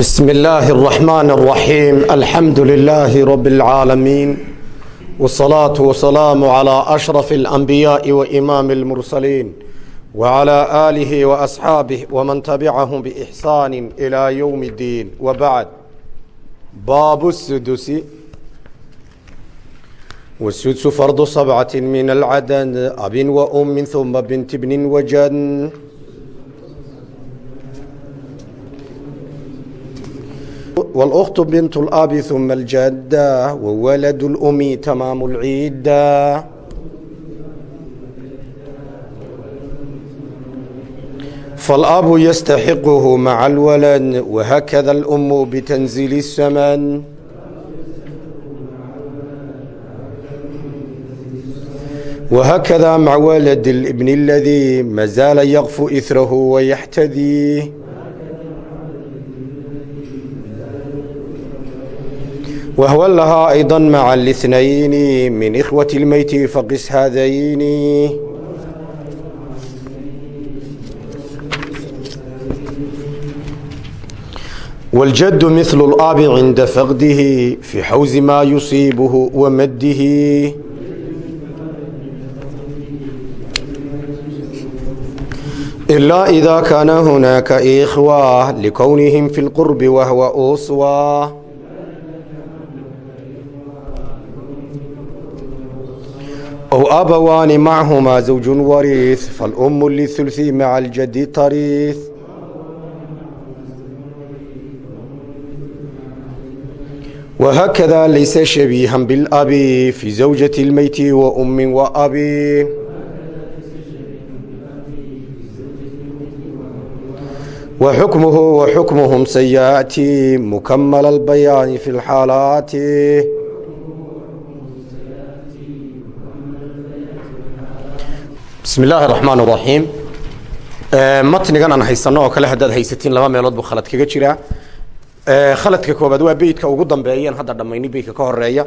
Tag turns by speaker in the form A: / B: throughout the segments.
A: بسم الله الرحمن الرحيم الحمد لله رب العالمين والصلاة والسلام على أشرف الأنبياء وإمام المرسلين وعلى آله وأصحابه ومن تبعهم بإحسان إلى يوم الدين وبعد باب السدس والسدس فرض سبعة من العدد أب وأم ثم بنت ابن وجن والأخت بنت الأب ثم الجدة وولد الأم تمام العدة فالأب يستحقه مع الولد وهكذا الأم بتنزيل السمن وهكذا مع ولد الابن الذي ما زال يغفو إثره ويحتذيه وهو لها أيضا مع الاثنين من إخوة الميت فقس هذين والجد مثل الآب عند فقده في حوز ما يصيبه ومده إلا إذا كان هناك إخوة لكونهم في القرب وهو أسوة أو أبوان معهما زوج وريث فالأم للثلث مع الجد تريث وهكذا ليس شبيها بالأب في زوجة الميت وأم وأبي وحكمه وحكمهم سيأتي مكمل البيان في الحالات bismi illaahi raxmaan raxiim matnigan aan haysano oo kale haddaad haysatiin laba meelood buu khalad kaga jiraa khaladka koobaad waa beytka ugu dambeeyeen hadda dhammayni beytka ka horeeya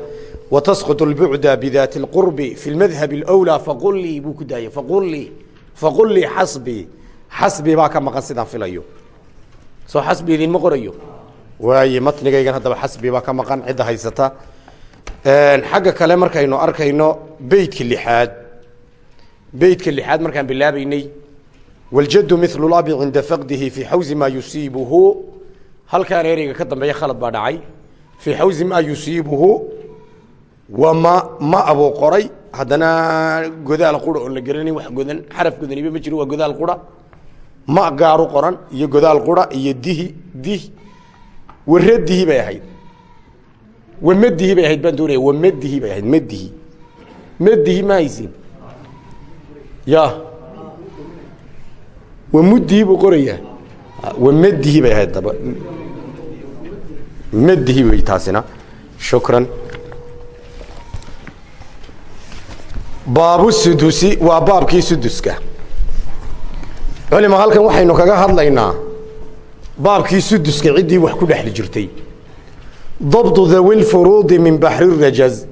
A: watasqط اlbucda bidaati اlqurbi fi lmadhab اlأwlى faqul lii buu ku daayay faqul lii faqul lii xasbi xasbi baa ka maqan sidaan filayo soo xasbi idinma qorayo waaye matnigaygan haddaba xasbi baa ka maqan cidda haysata xagga kale markaynu arkayno beytka lixaad beytka lixaad markaan bilaabaynay waljaddu milu labi cinda faqdihi fii xawsi maa yusiibuhu. Halkaan ereyga ka dambeeya khalad baa dhacay. Fii xawsi maa yusiibuhu. Waa ma abuu qoray. Haddana godaal qura oon la garanay wax godan xaraf godaniba ma jiro waa godaal qura. Ma gaaru qoran iyo godaal qura iyo dihi dih. Waradihi bay ahayd. Wamadihi bay ahayd baan doonaya wamadihi bay ahayd madihi madihi ma haysin ya. Wamuddihi buu qorayaa wamadihi bay ahayd daba. Madihi taasina. Shukran. Baabu sudusi waa baabkii suduska. Culima halkan waxaynu kaga hadlaynaa baabkii suduska ciddii wax ku dhexli jirtay. Dabdu dhawi lfuruudi min baxri rajaz.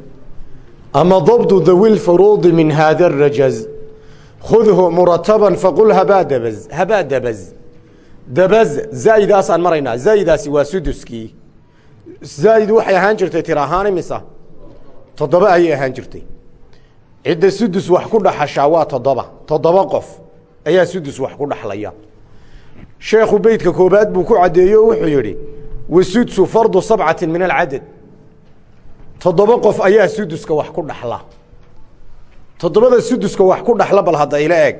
A: Ama dabdu dhawi lfuruudi min hada rajaz khudhu murataba faqul habaa dabaz habaa dabaz dabaz zaa'idaasaan maraynaa zaa'idaasi waa suduskii zaa'id waxay ahaan jirtay tir ahaan imisa toddoba ayay ahaan jirtay cidda sudus wax ku dhaxashaa waa toddoba toddoba qof ayaa sudus wax ku dhaxlaya sheekhu beytka koobaad buu ku caddeeyo o wuxuu yidhi wasudsu fardu sabcati min alcadad toddoba qof ayaa suduska wax ku dhaxla toddobada suduska wax ku dhaxla bal hadda ila eg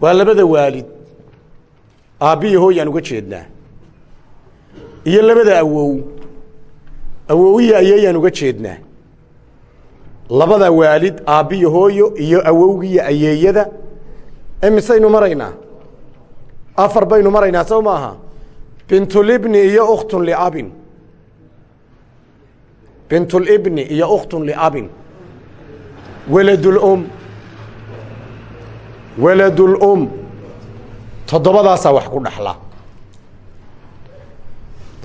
A: waa labada waalid. Aabbiya hooyaan uga jeednaa. Iyo labada awow. Awowiya ayeeyaan uga jeednaa. Labada waalid aabbiya hooyo iyo awowgiya ayeeyada. Emisaynu maraynaa? Afar baynu maraynaa sow maaha bintulibni iyo ukhtun liabin bintulibni iyo ukhtun liabin waladulum waladulum toddobadaasaa wax ku dhaxla.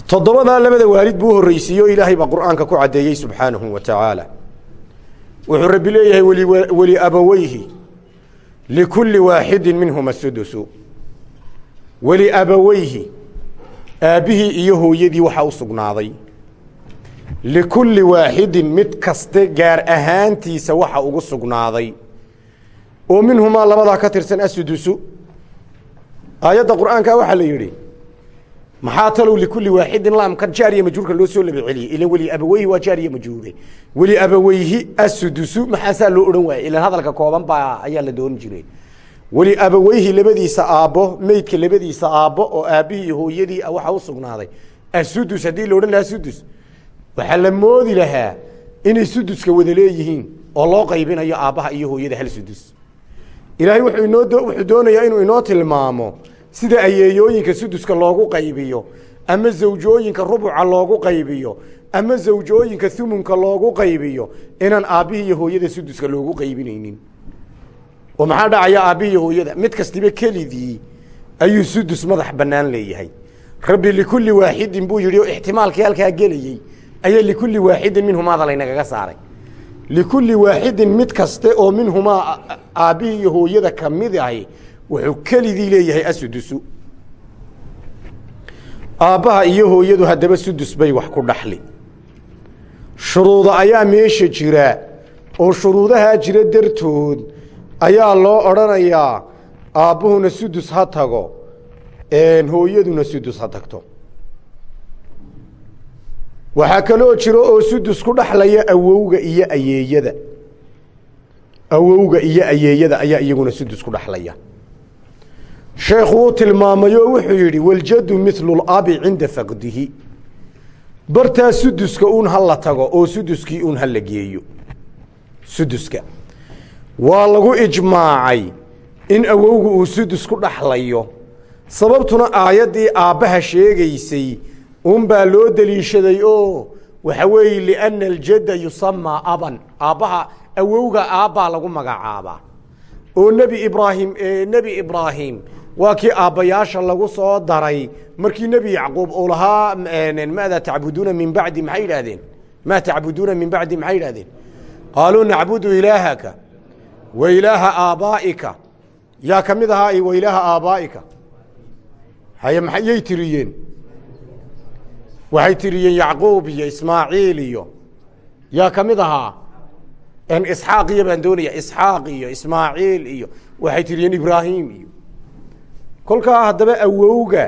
A: Toddobadaa labada waalid buu horreysiiyo ilaahay baa qur'aanka ku caddeeyey subxaanahu wa tacaala wuxuu rabbi leeyahay wali abaweyhi likulli waaxidin minhuma sudusu weliabaweyhi aabbihii iyo hooyadii waxaa u sugnaaday likulli waaxidin mid kaste gaar ahaantiisa waxa ugu sugnaaday. Oo minhumaa labadaa ka tirsan asudusu aayadda qur'aanka waxaa la yidhi maxaa talow likulli waaxidin laamka jaariya majhuurka loo soo laba celiyey ilan weli abaweyhi waa jaariya majhuure weli abaweyhi asudusu maxaasaa loo odhan waayey ilan hadalka kooban baa ayaa la doon jiray. Weli abaweyhi labadiisa aabbo meydka labadiisa aabbo oo aabbihii hooyadii waxaa u sugnaaday. Asudus haddii la odhan lahaa sudus waxaa la moodi lahaa inay suduska wada leeyihiin oo loo qaybinayo aabbaha iyo hooyada hal sudus. Ilaahay wuxuu doonayaa inuu inoo tilmaamo sida ayeeyooyinka suduska loogu qaybiyo ama zawjooyinka rubuca loogu qaybiyo ama zawjooyinka humunka loogu qaybiyo inaan aabbihii iyo hooyada suduska loogu qaybinaynin. Oo maxaa dhacaya aabbihii iyo hooyada? Mid kastiba kelidii ayuu sudus madax bannaan leeyahay. Rabbi likulli waaxidin buu yidhi oo ixtimaalkii halkaa gelayey ayaa likulli waaxidin minhumaada laynagaga saaray. Likulli waaxidin mid kaste oo minhumaa aabbihii iyo hooyada ka mid ahi wuxuu kelidii leeyahay asudusu aabbaha iyo hooyadu haddaba sudus bay wax ku dhaxli. Shuruuda ayaa meesha jira. Oo shuruudahaa jira dartood ayaa loo odhanayaa aabbuhuna sudus ha tago hooyaduna sudus ha tagto waxaa kaloo jiro oo sudus ku dhaxlaya awowga iyo ayeeyada. Awowga iyo ayeeyada ayaa iyaguna sudus ku dhaxlaya. Sheekhu wuu tilmaamay oo wuxuu yidhi waljadu milu labi cinda faqdihi. Bartaa suduska uun ha la tago oo suduskii uun ha la geeyo. Suduska. Waa lagu ijmaacay in awowga uu sudus ku dhaxlayo. Sababtuna aayaddii aabbaha sheegaysay unbaa loo deliishaday oo waxa weeye lianna aljadda yusamaa aban. Aabbaha awowga aabbaa lagu magacaabaa. Oo nebi ibraahim nebi ibraahim waa kii lagu soo daray. Markii nebi yacquub uu lahaa maadaa tacbuduuna min bacdi? Maxay yidhaahdeen? Maa min bacdi? Maxay qaaluu nacbudu ilaahaka wa ilaaha aabbaa'ika. Yaa ka ahaa wa ilaaha aabbaa'ika. Haye maxayay tiriyeen waxay tiriyeen yacquub iyo ismaaciil iyo yaa ka mid ahaa. Isxaaq iyo baan doonaya isxaaq iyo ismaaciil iyo waxay tiriyeen ibraahim iyo. Kolkaa haddaba awowga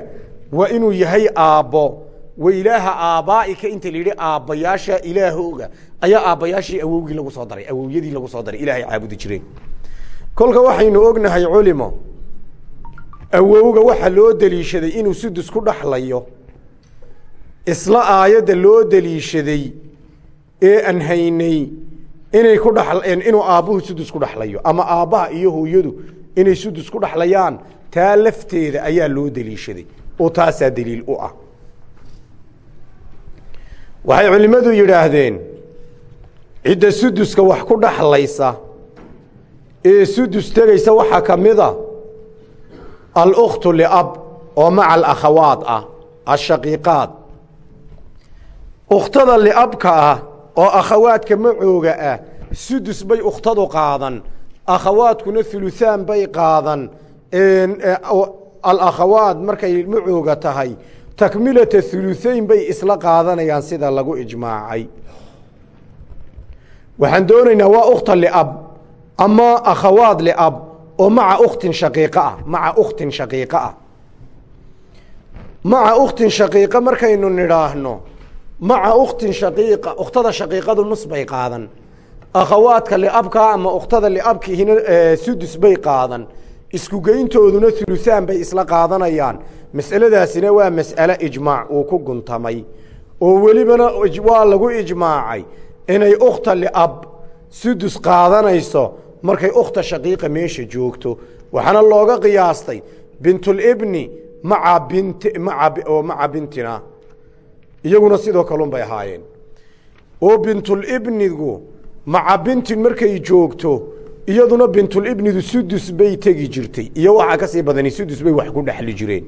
A: waa inuu yahay aabbo. Wa ilaaha aabbaa'ika inta la yidhi aabbayaasha ilaahooga. Ayaa aabbayaashii awowgii lagu soo daray awowyadii lagu soo daray ilaahay caabudi jireen kolka waxaynu ognahay culimo awowga waxaa loo deliishaday inuu sudus ku dhaxlayo isla aayadda loo deliishaday ee aan haynay inay ku dha inuu aabbuhu sudus ku dhaxlayo ama aabbaha iyo hooyadu inay sudus ku dhaxlayaan taa lafteeda ayaa loo deliishaday oo taasaa deliil u ah. Waxay culimmadu yidhaahdeen cidda suduska wax ku dhaxlaysa ee sudus tegaysa waxaa ka mid a alkhtu liab oo maca alakhawaad ah ashaqiiqaad ukhtada liabka ah oo akhawaadka macooga ah sudus bay ukhtadu qaadan akhawaadkuna huluhaan bay qaadan. Alakhawaad markay macooga tahay takmilata huluhayn bay isla qaadanayaan sida lagu ijmaacay. Waxaan doonaynaa waa ukhta liab ama akhawaad liab oo maca ukhtin shaqiiqa ah maca ukhtin shaqiiqa ah. Maca ukhtin shaqiiqa markaynu nidhaahno maca ukhtin shaqiiqa ukhtada shaqiiqadu nus bay qaadan. Akhawaadka liabkaa ama ukhtada liabkihina sudus bay qaadan. Isku geyntooduna huluhaan bay isla qaadanayaan. Mas'aladaasina waa mas'ale ijmaac uu ku guntamay oo welibana waa lagu ijmaacay inay ukhta liab sudus qaadanayso markay ukhta shaqiiqa meesha joogto. Waxaana looga qiyaastay bintulibni maca bint maoo maca bintina iyaguna sidoo kalun bay ahaayeen. Oo bintulibnigu maca bintin markay joogto iyaduna bintulibnidu sudus bay tegi jirtay. Iyo waxaa ka sii badani sudus bay wax ku dhexli jireen.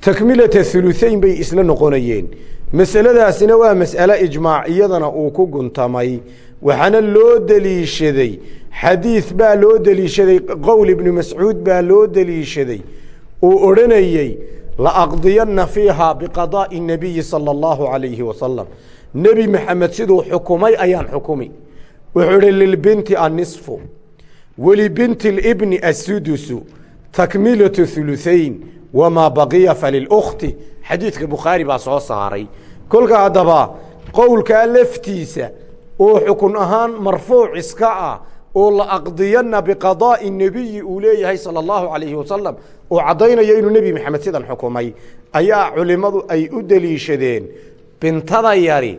A: Takmilata huluhayn bay isla noqonayeen. Masaladaasina waa mas'ale ijmaac iyadana uu ku guntamay. Waxaana loo deliishaday xadiid baa loo deliishaday qowl ibnu mascuud baa loo deliishaday. Uu odhanayey laaqdiyanna fiiha biqadaa'i nabiyi sala allahu calayhi wasalam nebi maxamed siduu xukumay ayaan xukumi. Wuxuu ihi lilbinti annisfu welibinti libni assudusu takmilatu huluhayn wamaa baqiya falilkhti xadiidka bukhaari baa soo saaray. Kolka haddaba qowlkaa laftiisa oo xukun ahaan marfuuc iska ah oo la aqdiyanna biqadaa'i nebiyi uu leeyahay sala allahu calayhi wasalam oo caddaynaya inuu nebi maxamed sidan xukumay. Ayaa culimmadu ay u deliishadeen bintada yari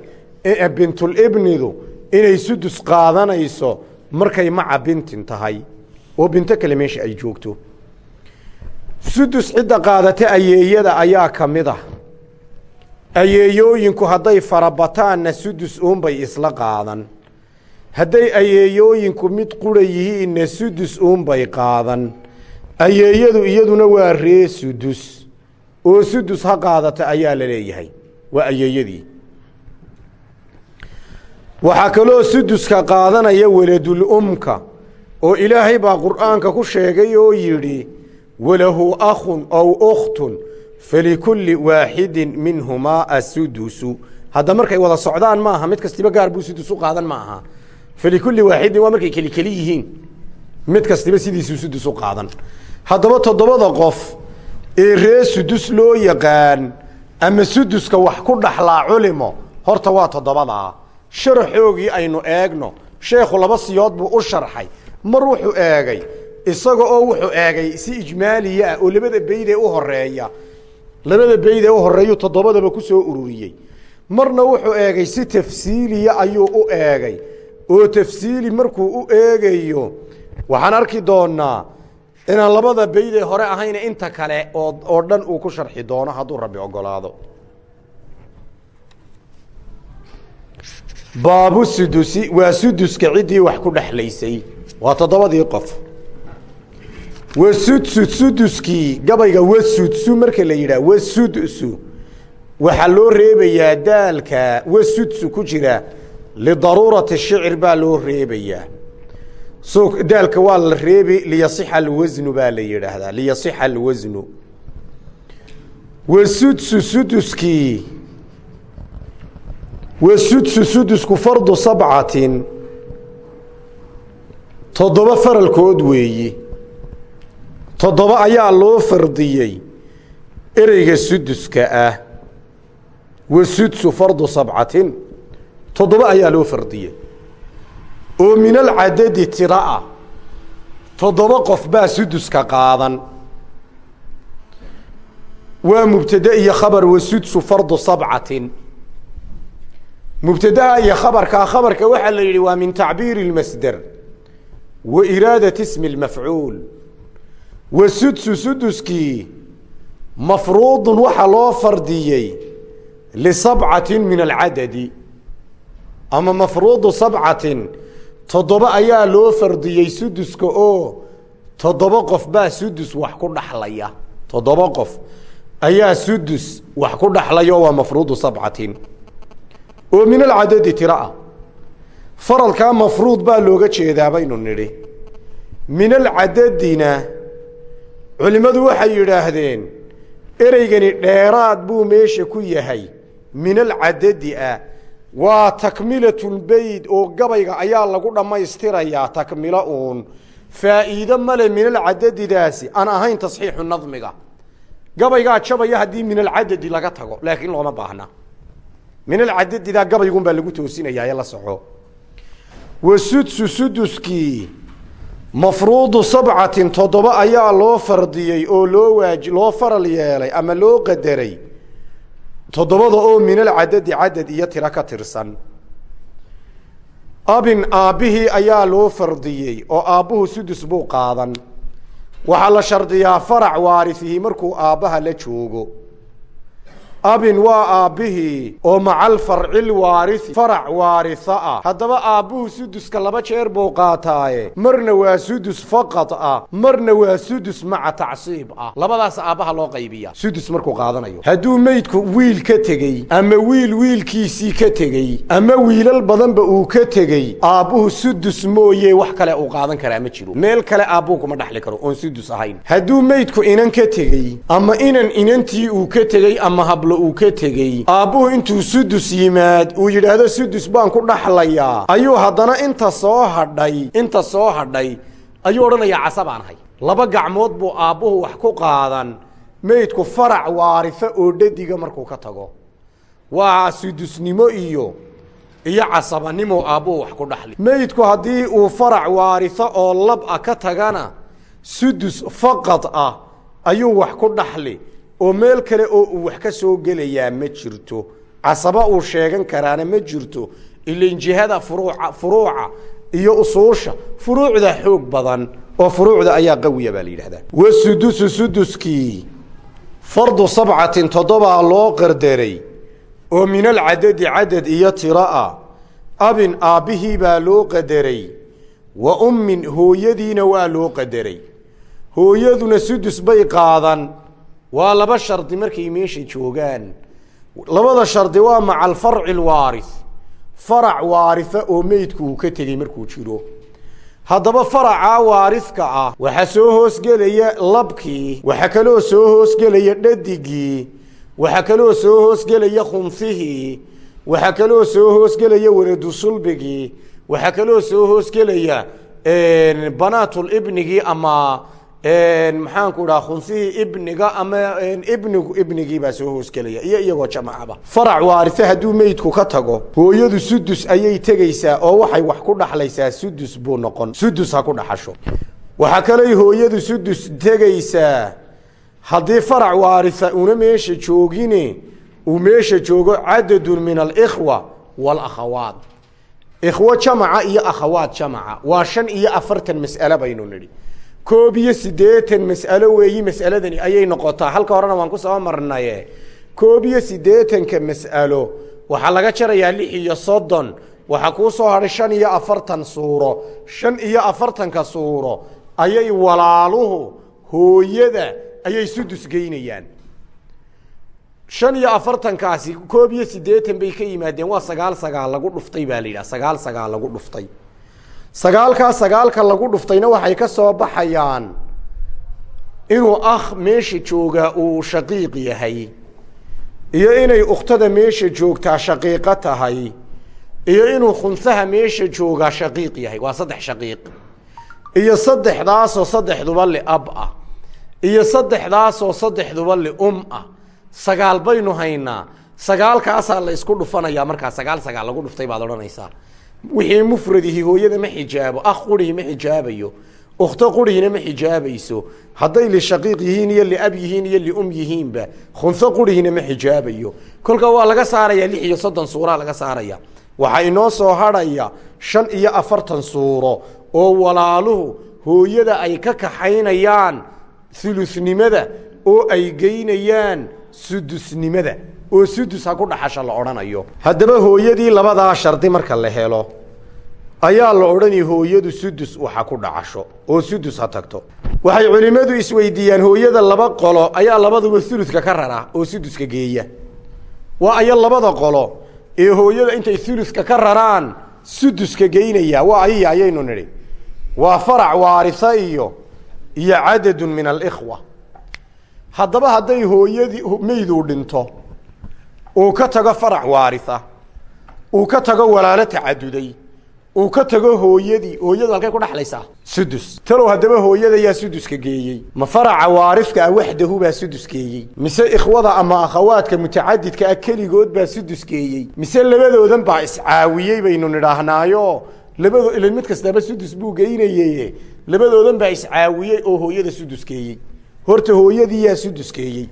A: bintulibnidu inay sudus qaadanayso markay maca bintin tahay. Oo binto kale meesha ay joogto. Sudus cidda qaadata ayeeyada ayaa ka mid ah. Ayeeyooyinku hadday farabataanna sudus uunbay isla qaadan hadday ayeeyooyinku mid qura yihiinna sudus uunbay qaadan. Ayeeyadu iyaduna waa ree sudus. Oo sudus ha qaadata ayaa la leeyahay. Waa ayeeyadii. Waxaa kaloo suduska qaadanaya weladul umka oo ilaahay baa qur'aanka ku sheegay oo yidhi walahu akhun aw ukhtun falikulli waaxidin minhumaa asudusu. Hadda markay wada socdaan ma aha mid kastiba gaar buu sudus u qaadan ma aha falikulli waaxidin waa markay keli keli yihiin mid kastiba sidiisuu sudus u qaadan haddaba toddobada qof ee ree sudus loo yaqaan ama suduska wax ku dhaxlaa culimo horta waa toddobadaa sharaxoogii aynu eegno sheekhu laba siyood buu u sharxay mar wuxuu eegay isaga oo wuxuu eegay si ijmaaliya oo labada beyd ee u horreeya labada beyd ee u horeeyuu toddobadaba ku soo ururiyey marna wuxuu eegay si tafsiiliya ayuu u eegay oo tafsiili markuu u eegayo waxaan arki doonaa inaan labada beyd ee hore ahayna inta kale oo dhan uu ku sharxi doono hadduu rabbi ogolaado baabu sudusi waa suduska ciddii wax ku dhexlaysay waa toddobadii qof. Wasudsu suduskii gabayga wasudsu marka la yidhaah wasudsu waxaa loo reebayaa daalka wasudsu ku jira lidaruurati shicir baa loo reebayaa so daalka waa la reebi liyasixa alwasnu baa la yidhaahdaa liyasixa alwasnu wasudsu suduskii wasudsu sudusku fardu sabcatin toddoba faralkood weeyi toddoba ayaa loo fardiyey ereyga suduska ah wasudsu fardu sabcatin toddoba ayaa loo fardiyey. oo min alcadadi tira ah toddoba qof baa suduska qaadan. Waa mubtade iyo khabar wasudsu fardu sabcatin. Mubtadaha iyo khabarkaa khabarka waxaa la yidhi waa min tacbiiri اlmasder wa iraadat ismi اlmafcuul wasudsu suduskii mafruudun waxaa loo fardiyey lisabcatin min alcadadi ama mafruudu sabcatin toddoba ayaa loo fardiyey suduska oo toddoba qof baa sudus wax ku dhaxlaya. Toddoba qof ayaa sudus wax ku dhaxlaya oo waa mafruudu sabcatin. Oo min alcadadi tiro ah. Faralkaa mafruud baa looga jeedaa baynu nidhi. Min alcadadina culimmadu waxay yidhaahdeen ereygani dheeraad buu meesha ku yahay. Min alcadadi ah waa takmilatulbeyd oo gabayga ayaa lagu dhammaystirayaa takmilo uun. Faa'iido male min alcadadidaasi aan ahayn tasxiixu nadmiga. Gabaygaa jabaya haddii min alcadadi laga tago laakiin looma baahna. Min alcadadidaa gabaygun baa lagu toosinayaa ee la soco. Wasudsu suduskii mafruudu sabcatin toddoba ayaa loo fardiyey oo loo waaji loo faral yeelay ama loo qadaray toddobada oo min alcadadi cadad iyo tiro ka tirsan. Abin aabbihii ayaa loo fardiyey oo aabbuhu sudus buu qaadan. Waxaa la shardiyaa farac waarisihi markuu aabbaha la joogo abin waa aabbihii oo macal farcil waarisi farac waarisa ah. Haddaba aabbuhu suduska laba jeer buu qaataaye. Marna waa sudus faqad ah marna waa sudus maca tacsiib ah. Labadaas aabbaha loo qaybiya sudus markuu qaadanayo. Hadduu meydku wiil ka tegey ama wiil wiilkiisii ka tegey ama wiilal badanba uu ka tegey aabbuhu sudus mooye wax kale uu qaadan karaa ma jiro meel kale aabbuhu kuma dhaxli karo oon sudus ahayn. Hadduu meydku inan ka tegey ama inan inantii uu ka tegey ama hablo uu ka tegey. Aabbuhu intuu sudus yimaad uu yidhaahdo sudus baan ku dhaxlayaa. Ayuu haddana inta soo hadhay inta soo hadhay ayuu odhanayaa casa baan ahay laba gacmood buu aabbuhu wax ku qaadan meydku farac waarisa oo dhadiga markuu ka tago. Waa sudusnimo iyo iyo casabanimo aabbuhu wax ku dhaxli. Meydku haddii uu farac waarisa oo lab ah ka tagana sudus faqad ah ayuu wax ku dhaxli oo meel kale oo uu wax ka soo gelayaa ma jirto. Casaba uu sheegan karaana ma jirto. Ilain jihada furuuca furuuca iyo usuusha furuucda xoog badan oo furuucda ayaa qawiya baa la yidhahdaa. Wasudusu suduskii fardu sabcatin toddobaa loo qardaray oo min alcadadi cadad iyo tira'a abin aabbihii baa loo qadaray wa ummin hooyadiina waa loo qadaray. Hooyaduna sudus bay qaadan waa laba shardi markay meesha joogaan. Labada shardi waa maca alfarci alwaaris farac waarisa oo meydku uu ka tegey markuu jiro. Haddaba faracaa waariska ah waxaa soo hoosgelaya labkii waxaa kaloo soo hoosgelaya dhadigii waxaa kaloo soo hoosgelaya khumsihii waxaa kaloo soo hoosgelaya waradu sulbigii waxaa kaloo soo hoosgelaya banaatulibnigii ama maxaanku dhaha khunsihii ibniga ama ibnigu ibnigii baa soo hoosgelaya iyo iyagoo jamacaba. Farac waarise hadduu meydku ka tago hooyadu sudus ayay tegeysaa oo waxay wax ku dhaxlaysaa sudus buu noqon sudus ha ku dhaxasho. Waxaa kaley hooyadu sudus tegeysaa haddii farac waarisa una meesha joogine uu meesha joogo cadadun min alikhwa waalakhawaat ikhwo jamaca iyo akhawaat jamaca. Waa shan iyo afartan mas'ale baynu nidhi koob iyo siddeetan mas'alo weeyi mas'aladani ayay noqotaa. Halka horena waan ku soo marnaye. Koob iyo siddeetanka mas'alo waxaa laga jarayaa lix iyo soddon waxaa kuu soo hadhay shan iyo afartan suuro. Shan iyo afartanka suuro ayay walaaluhu hooyada ayay sudus geynayaan shan iyo afartankaasi koob iyo siddeetan bay ka yimaadeen. Waa sagaal sagaal lagu dhuftay baa la yidhaha. Sagaal sagaal lagu dhuftay sagaalkaa sagaalka lagu dhuftayna waxay ka soo baxayaan inuu akh meesha joogaa uu shaqiiq yahay iyo inay ukhtada meesha joogtaa shaqiiqo tahay iyo inuu khunsaha meesha joogaa shaqiiq yahay. Waa saddex shaqiiq. Iyo saddexdaasoo saddexduba liab ah. Iyo saddexdaasoo saddexduba lium ah. Sagaal baynu haynaa. Sagaalkaasaa la isku dhufanayaa markaa sagaal sagaal lagu dhuftay baad odhanaysaa wixii mufradihi hooyada ma xijaabo akh qurihi ma xijaabayo ukhto qurihina ma xijaabayso hadday lishaqiiq yihiin iyo liab yihiin iyo lium yihiinba khunso qurihina ma xijaabayo. Kolka waa laga saarayaa lix iyo soddon suuraa laga saaraya. Waxaa inoo soo hadhaya shan iyo afartan suuro oo walaaluhu hooyada ay ka kaxaynayaan hulusnimada oo ay geynayaan sudusnimada oo sudus ha ku dhaxasha la odhanayo haddaba hooyadii labadaa shardi marka la helo ayaa la odhanaya hooyadu sudus waxa ku dhacasho oo sudus ha tagto. Waxay culimmadu isweydiiyaan hooyada laba qolo ayaa labaduba uludka ka rara oo suduska geeya. Waa ayo labada qolo ee hooyada intay uludka ka raraan suduska geynaya waa ayaya ayaynu nidhi. Waa farac waarisa iyo iyo cadadun min alikhwa haddaba hadday hooyadii meyduu dhinto uu ka tago farac waarisa uu ka tago walaalo tacaduday uu ka tago hooyadii hooyadu halkay ku dhaxlaysaa. Sudus. Talow haddaba hooyada yaa suduska geeyey. Ma faraca waarifka ah waxdahu baa sudus geeyey. Mise ikhwada ama akhawaadka mutacadidka ah keligood baa sudus geeyey. Mise labadoodan baa iscaawiyey baynu nidhaahnaayo. Labado mid kastaaba sudus buu geynaye labadoodan baa iscaawiyey oo hooyada sudus geeyey horta hooyadii yaa sudus geeyey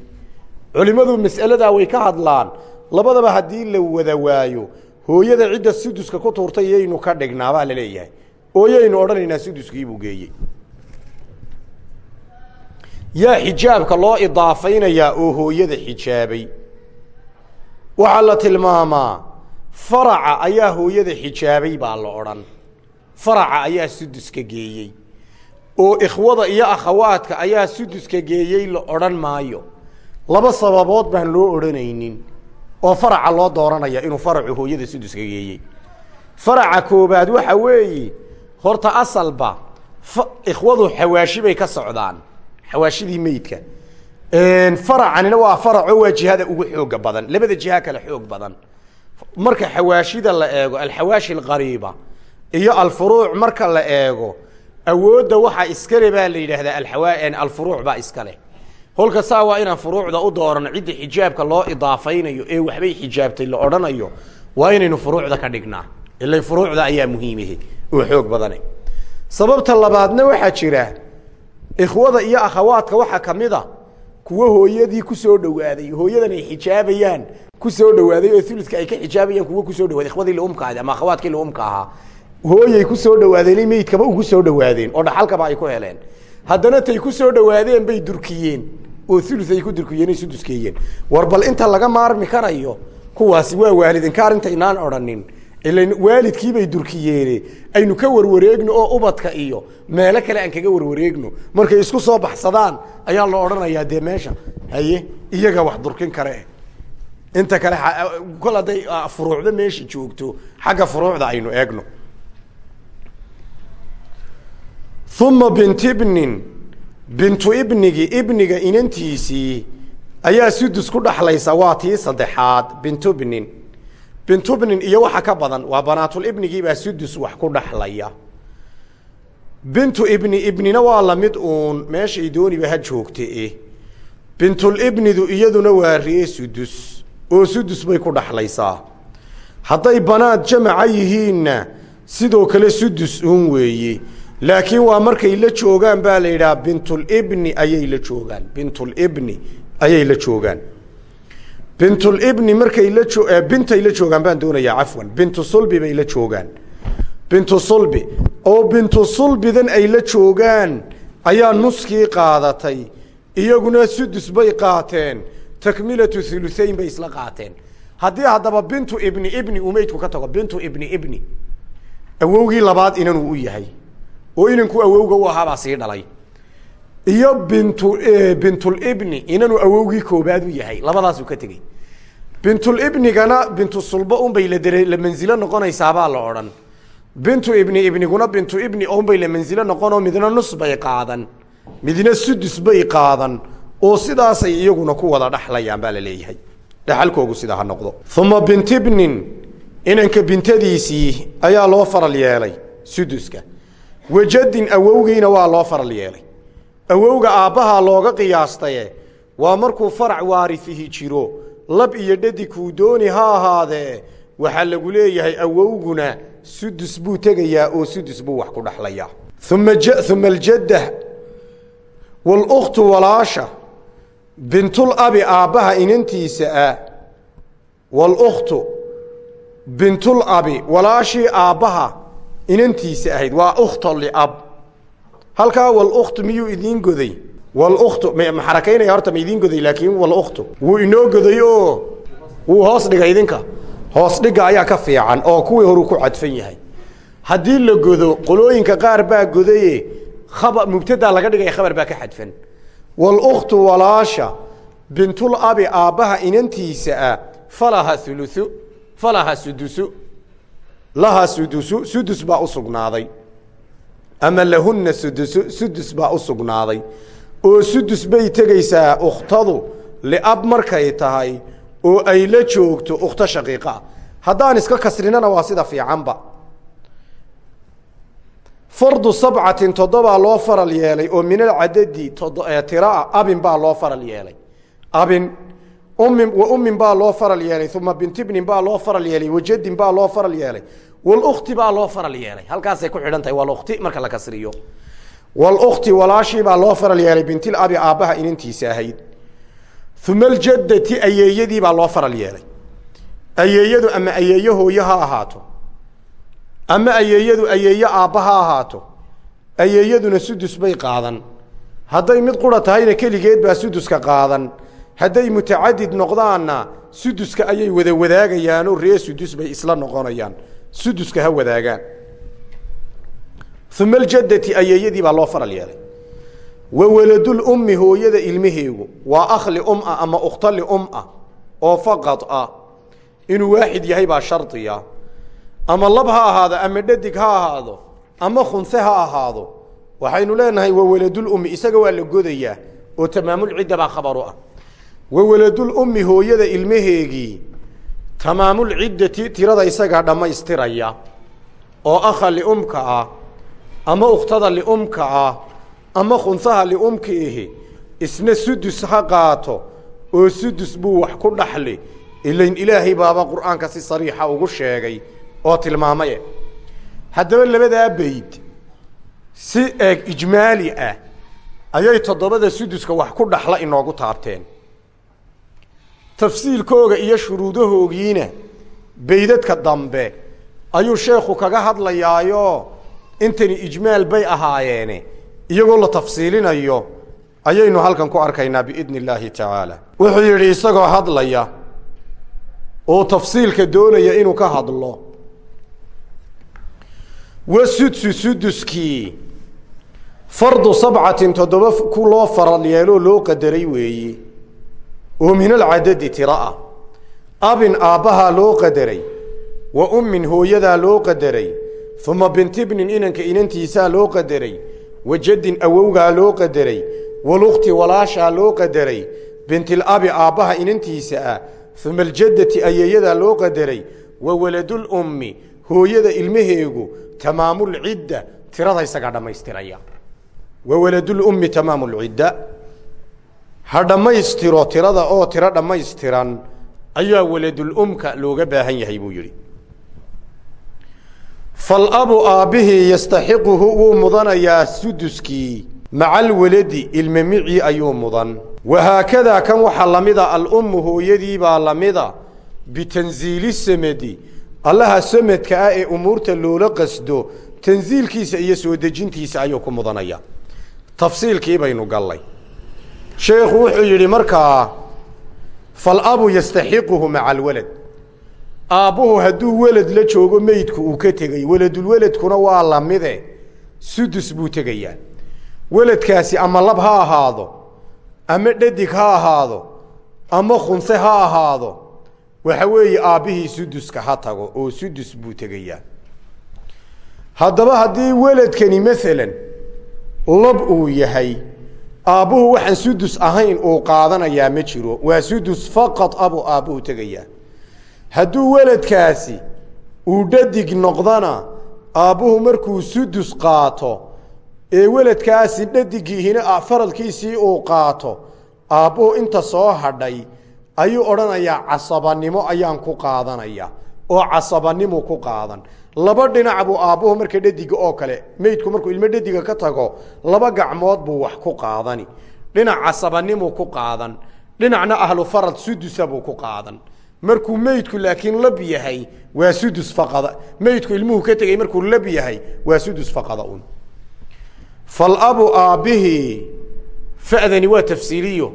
A: culimmadu mas'aladaa way ka hadlaan. Labadaba haddii la wada waayo hooyada cidda suduska ku tuurtay yaynu ka dhignaa baa la leeyahay. Oo yaynu odhanaynaa suduskiibuu geeyey. Yaa xijaabka loo idaafaynayaa oo hooyada xijaabay. Waxaa la tilmaamaa faraca ayaa hooyada xijaabay baa la odhan. Faraca ayaa suduska geeyey oo ikhwada iyo akhawaadka ayaa suduska geeyey la odhan maayo. Laba sababood baan loo odhanaynin oo faraca loo dooranaya inuu faracu hooyada suduska geeyey. Faraca koobaad waxa weeye horta asalba ikhwadu xawaashi bay ka socdaan xawaashidii meydka. Faracanina waa faraco waa jihada ugu xooga badan labada jiha kale xoog badan. Marka xawaashida la eego alxawaashi alqariiba iyo alfuruuc marka la eego awoodda waxa iskale baa la yidhaahdaa alxawa alfuruuc baa iskale holka saa waa inaan furuucda u doorano cidda xijaabka loo idaafaynayo ee waxbay xijaabtay la odhanayo waa inaynu furuucda ka dhignaa. Ila furuucda ayaa muhiimahe oo xoog badane. Sababta labaadna waxaa jira ikhwada iyo akhawaadka waxaa ka mid a kuwo hooyadii ku soo dhawaaday hooyadan ay xijaabayaan ku soo dhawaaday oo uludka ay ka xijaabayaan kuwo ku soo dhawaaday ikhwadii ahayd ama akhawaadkii laumka ahaa hooyay ku soo dhawaadeen meydkaba ugu soo dhawaadeen oo dhaxalkaba ay ku heleen. Haddana tay ku soo dhawaadeen bay durkiyeen oo ulu ay ku durkiyeen suduskeeyeen war bal inta laga maarmi karayo kuwaasi waa waalidinkaar intaynaan odhanin. Ilan waalidkiibay durkiyeene. Aynu ka warwareegno oo ubadka iyo meelo kale aan kaga warwareegno. Markay isku soo baxsadaan ayaa la odhanayaa dee meesha. Haye iyaga wax durkin kare. Inta kale kol hadday furuucda meesha joogto xagga furuucda aynu eegno uma bint ibnin bintu ibnigi ibniga inantiisii ayaa sudus ku dhaxlaysa waa tii saddexaad bintubnin bintubnin iyo waxa ka badan waa banaatulibnigiibaa sudus wax ku dhaxlaya. Bintu ibni ibnina waa la mid uun meeshay dooniba ha joogte bintulibnidu iyaduna waa ree sudus oo sudus bay ku dhaxlaysaa. Hadday banaad jamaca yihiinna sidoo kale sudus uun weeye laakiin waa markay la joogaan baa la yidhaha bintulibni ayay la joogaan. Bintulibni ayay la joogaan. Bintulibni markay la jo bintay la joogaan baan doonayaa cafwan. Bintu sulbi bay la joogaan. Bintu sulbi. Oo bintu sulbidan ay la joogaan ayaa nuskii qaadatay. Iyaguna sudus bay qaateen. Takmilatu huluhayn bay isla qaateen. Haddii haddaba bintu ibni ibni uu meydku ka tago bintu ibni ibni awowgii labaad inanuu u yahay oo inanku awowga u ahaabaa sii dhalay. Iyo bintu bintulibni inanuu awowgii koobaad u yahay labadaasuu ka tegey. Bintulibnigana bintu sulba unbay la dere la manzilo noqonaysaabaa la odhan. Bintu ibni ibniguna bintu ibni unbay la manzilo noqonoo midna nus bay qaadan midna sudus bay qaadan oo sidaasay iyaguna ku wada dhaxlayaan baa la leeyahay. Dhaxalkoogu sidaa ha noqdo. Uma bintibnin inanka bintadiisii ayaa loo faral yeelay suduska wajadin awowgiina waa loo faral yeelay. Awowga aabbahaa looga qiyaastaye waa markuu farac waarifihi jiro lab iyo dhadi kuu dooni ha ahaadee waxaa lagu leeyahay awowguna sudus buu tegayaa oo sudus buu wax ku dhaxlayaa. Uma aljadda walukhtu walaasha bintul abi aabbaha inantiisa ah walukhtu bintul abi walaashii aabbaha inantiisa ahayd. Waa ukhto liab halkaa walukhtu miyuu idiin goday? Walukhtu ma xarakaynaya horta ma idiin goday laakiin walukhtu wuu inoo goday oo wuu hoos dhigay idinka. Hoos dhiga ayaa ka fiican oo kuwii horuu ku cadfan yahay. Haddii la godo qolooyinka qaar baa godaye aba mubtadaa laga dhigaya khabar baa ka xadfan. Walukhtu walaasha bintul abi aabbaha inantiisa ah falaha ulusu falaha sudusu laha sudusu sudus baa u sugnaaday. Ama lahunna sudusu sudus baa u sugnaaday. Oo sudus bay tegaysaa ukhtadu liab markay tahay oo ay la joogto ukhto shaqiiqaa haddaan iska kasrinana waa sida fiicanba. Fardu sabcatin toddobaa loo faral yeelay oo min alcadadi tiraa abin baa loo faral yeelay. Abin ummin wa ummin baa loo faral yeelay uma bintibnin baa loo faral yeelay wajadin baa loo faral yeelay walukti baa loo faral yeelay. Halkaasay ku xidhan tahay walukti marka la kasriyo. Walukti walaashii baa loo faral yeelay bintil abi aabbaha inantiisa ahayd. Uma aljadati ayeeyadii baa loo faral yeelay. Ayeeyadu ama ayeeyo hooyo ha ahaato. Ama ayeeyadu ayeeyo aabba ha ahaato. Ayeeyaduna sudus bay qaadan. Hadday mid qura tahayna keligeed baa suduska qaadan hadday mutacadid noqdaanna suduska ayay wada wadaagayaanoo ree sudus bay isla noqonayaan. Suduska ha wadaagaan. Uma aljadati ayeeyadii baa loo faral yeelay. Wa waladulummi hooyada ilmaheegu waa akhli um ah ama ukhtali um ah oo faqad ah inuu waaxid yahay baa shardiya. Ama lab ha ahaado ama dhadig ha ahaado ama khunse ha ahaado waxaynu leenahay wa waladulummi isaga waa la godayaa oo tamaamulcidda baa khabaru ah wa waladulummi hooyada ilmaheegii tamaamulciddati tirada isagaa dhammaystiraya oo akha liumka ah ama ukhtada liumka ah ama khunsaha liumka ahi isna sudus ha qaato oo sudus buu wax ku dhaxli. Ilayn ilaahay baaba qur'aanka si sariixa ugu sheegay oo tilmaamaye. Haddaba labadaa bayd si eeg ijmaali ah ayay toddobada suduska wax ku dhaxla inoogu taabteen tafsiilkooga iyo shuruudahoogiina beydadka dambe ayuu sheekhu kaga hadlayaayo intani ijmaal bay ahaayeene iyagoo la tafsiilinayo ayaynu halkan ku arkaynaa biidni illaahi tacaala. Wuxuu yidhi isagoo hadlaya oo tafsiilka doonaya inuu ka hadlo wa sudsu suduskii fardu sabcatin toddoba ku loo faral yeeloo loo qadaray weeye oo min alcadadi tiro ah abin aabbahaa loo qadaray wa ummin hooyadaa loo qadaray uma bintibnin inanka inantiisaa loo qadaray wa jaddin awowgaa loo qadaray walukhti walaashaa loo qadaray bintilabi aabbaha inantiisa ah uma aljaddati ayeeyadaa loo qadaray wa waladulummi hooyada ilmaheegu tamaamulcidda tirada isagaa dhammaystiraya. Wa waladulummi tamaamulcidda ha dhammaystiro tirada oo tiro dhammaystiran. Ayaa waladulumka looga baahan yahay buu yidhi. Falabu aabbihii yastaxiquhu wuu mudanayaa suduskii. Maca alwaladi ilme micii ayuu mudan. Wahaakadaa kan waxaa la mida alummu hooyadiibaa la mida. Bitanziili samedi allaha samadka ah ee umuurta loola qasdo tansiilkiisa iyo soo dejintiisa ayuu ku mudanaya. Tafsiilkii baynu gallay sheekhu wuxuu yidhi markaa falabu yastaxiquhu maca alwalad. Aabbuhu hadduu welad la joogo meydku uu ka tegey weladulweladkuna waa lamide sudus buu tegayaa. Weladkaasi ama lab ha ahaado ama dhadig ha ahaado ama khunse ha ahaado waxa weeye aabbihii suduska ha tago oo sudus buu tegayaa. Haddaba haddii weladkani maalan lab uu yahay aabbuhu waxaan sudus ahayn uu qaadanayaa ma jiro. Waa sudus faqad abuu aabbuhu tegayaa. Hadduu weladkaasi uu dhadig noqdana aabbuhu markuu sudus qaato ee weladkaasi dhadigiihina faradkiisii uu qaato aabbuhu inta soo hadhay ayuu odhanayaa casabanimo ayaan ku qaadanaya oo casabanimu ku qaadan. Laba dhinac buu aabbuhu marka dhadiga oo kale meydku markuu ilmo dhadiga ka tago laba gacmood buu wax ku qaadani. Dhinac casabanimu ku qaadan. Dhinacna ahlu farad sudusa buu ku qaadan. Markuu meydku laakiin lab yahay waa sudus faqada. Meydku ilmuhu ka tegey markuu lab yahay waa sudus faqada un. Falabu aabbihii fa'dani waa tafsiiliyo.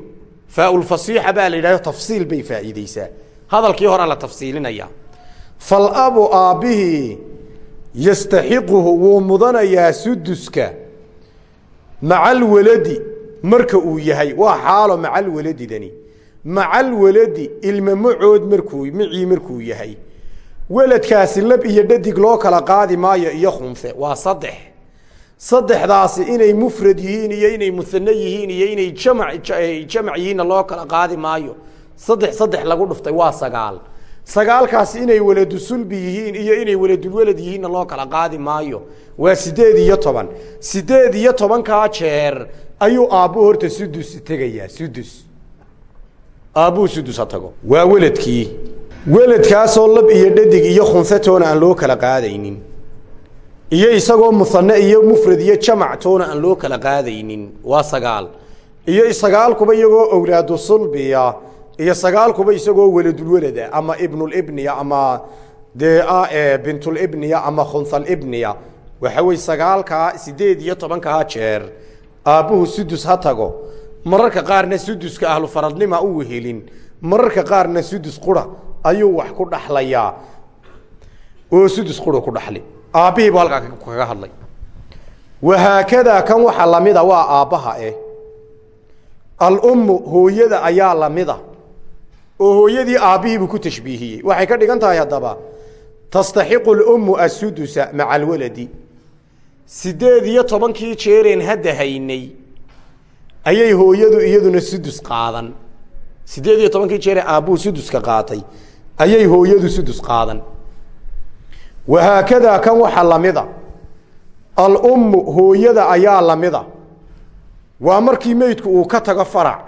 A: Faaulfasiixa baa la yidhahdo tafsiil bay faa'iideysaa hadalkii horaa la tafsiilinaya falabu aabbihii yastaxiquhu wuu mudanayaa suduska maca alwaladi marka uu yahay waa xaalo maca alwaladidani maca alwaladi ilma macood markuu macii markuu yahay weladkaasi lab iyo dhadig loo kala qaadi maayo iyo khunfe waa saddex saddexdaasi inay mufrad yihiin iyo inay muhane yihiin iyo inay jamac jamac yihiinna loo kala qaadi maayo saddex saddex lagu dhuftay waa sagaal sagaalkaasi inay waladu sulbi yihiin iyo inay waladulwelad yihiinna loo kala qaadi maayo. Waa sideed iyo toban. Sideed iyo tobankaa jeer ayuu aabbu horta sudus tegayaa sudus. Aabbuu sudus ha tago. Waa weladkii. Weladkaasoo lab iyo dhadig iyo khunse toona aan loo kala qaadaynin. Iyo isagoo muhane iyo mufrad iyo jamac toona aan loo kala qaadaynin. Waa sagaal. Iyo sagaalkuba iyagoo awlaadu sulbiya iyo sagaalkuba isagoo weladulwelada ama ibnulibniya ama dee bintulibniya ama khunhalibniya waxa weye sagaalkaa sideed iyo tobankaa jeer aabbuhu sudus ha tago. Mararka qaarna suduska ahlu faradnima u wehelin mararka qaarna sudus qura ayuu wax ku dhaxlayaa. Oo sudus qura ku dhaxli. Aabbihii buu halkaa kaga hadlay. Wahaakadaa kan waxa lamida waa aabbaha eh? Alummu hooyada ayaa lamida oo hooyadii aabbihiibuu ku tashbiihiyey. Waxay ka dhigan tahay haddaba tastaxiqu lummu asudusa maca alwaladi sideed iyo tobankii jeereen hadda haynay ayay hooyadu iyaduna sudus qaadan. Sideed iyo tobankii jeere aabbuhu suduska qaatay ayay hooyadu sudus qaadan. Wahaakadaa kan waxa lamida alummu hooyada ayaa lamida. Waa markii meydku uu ka tago farac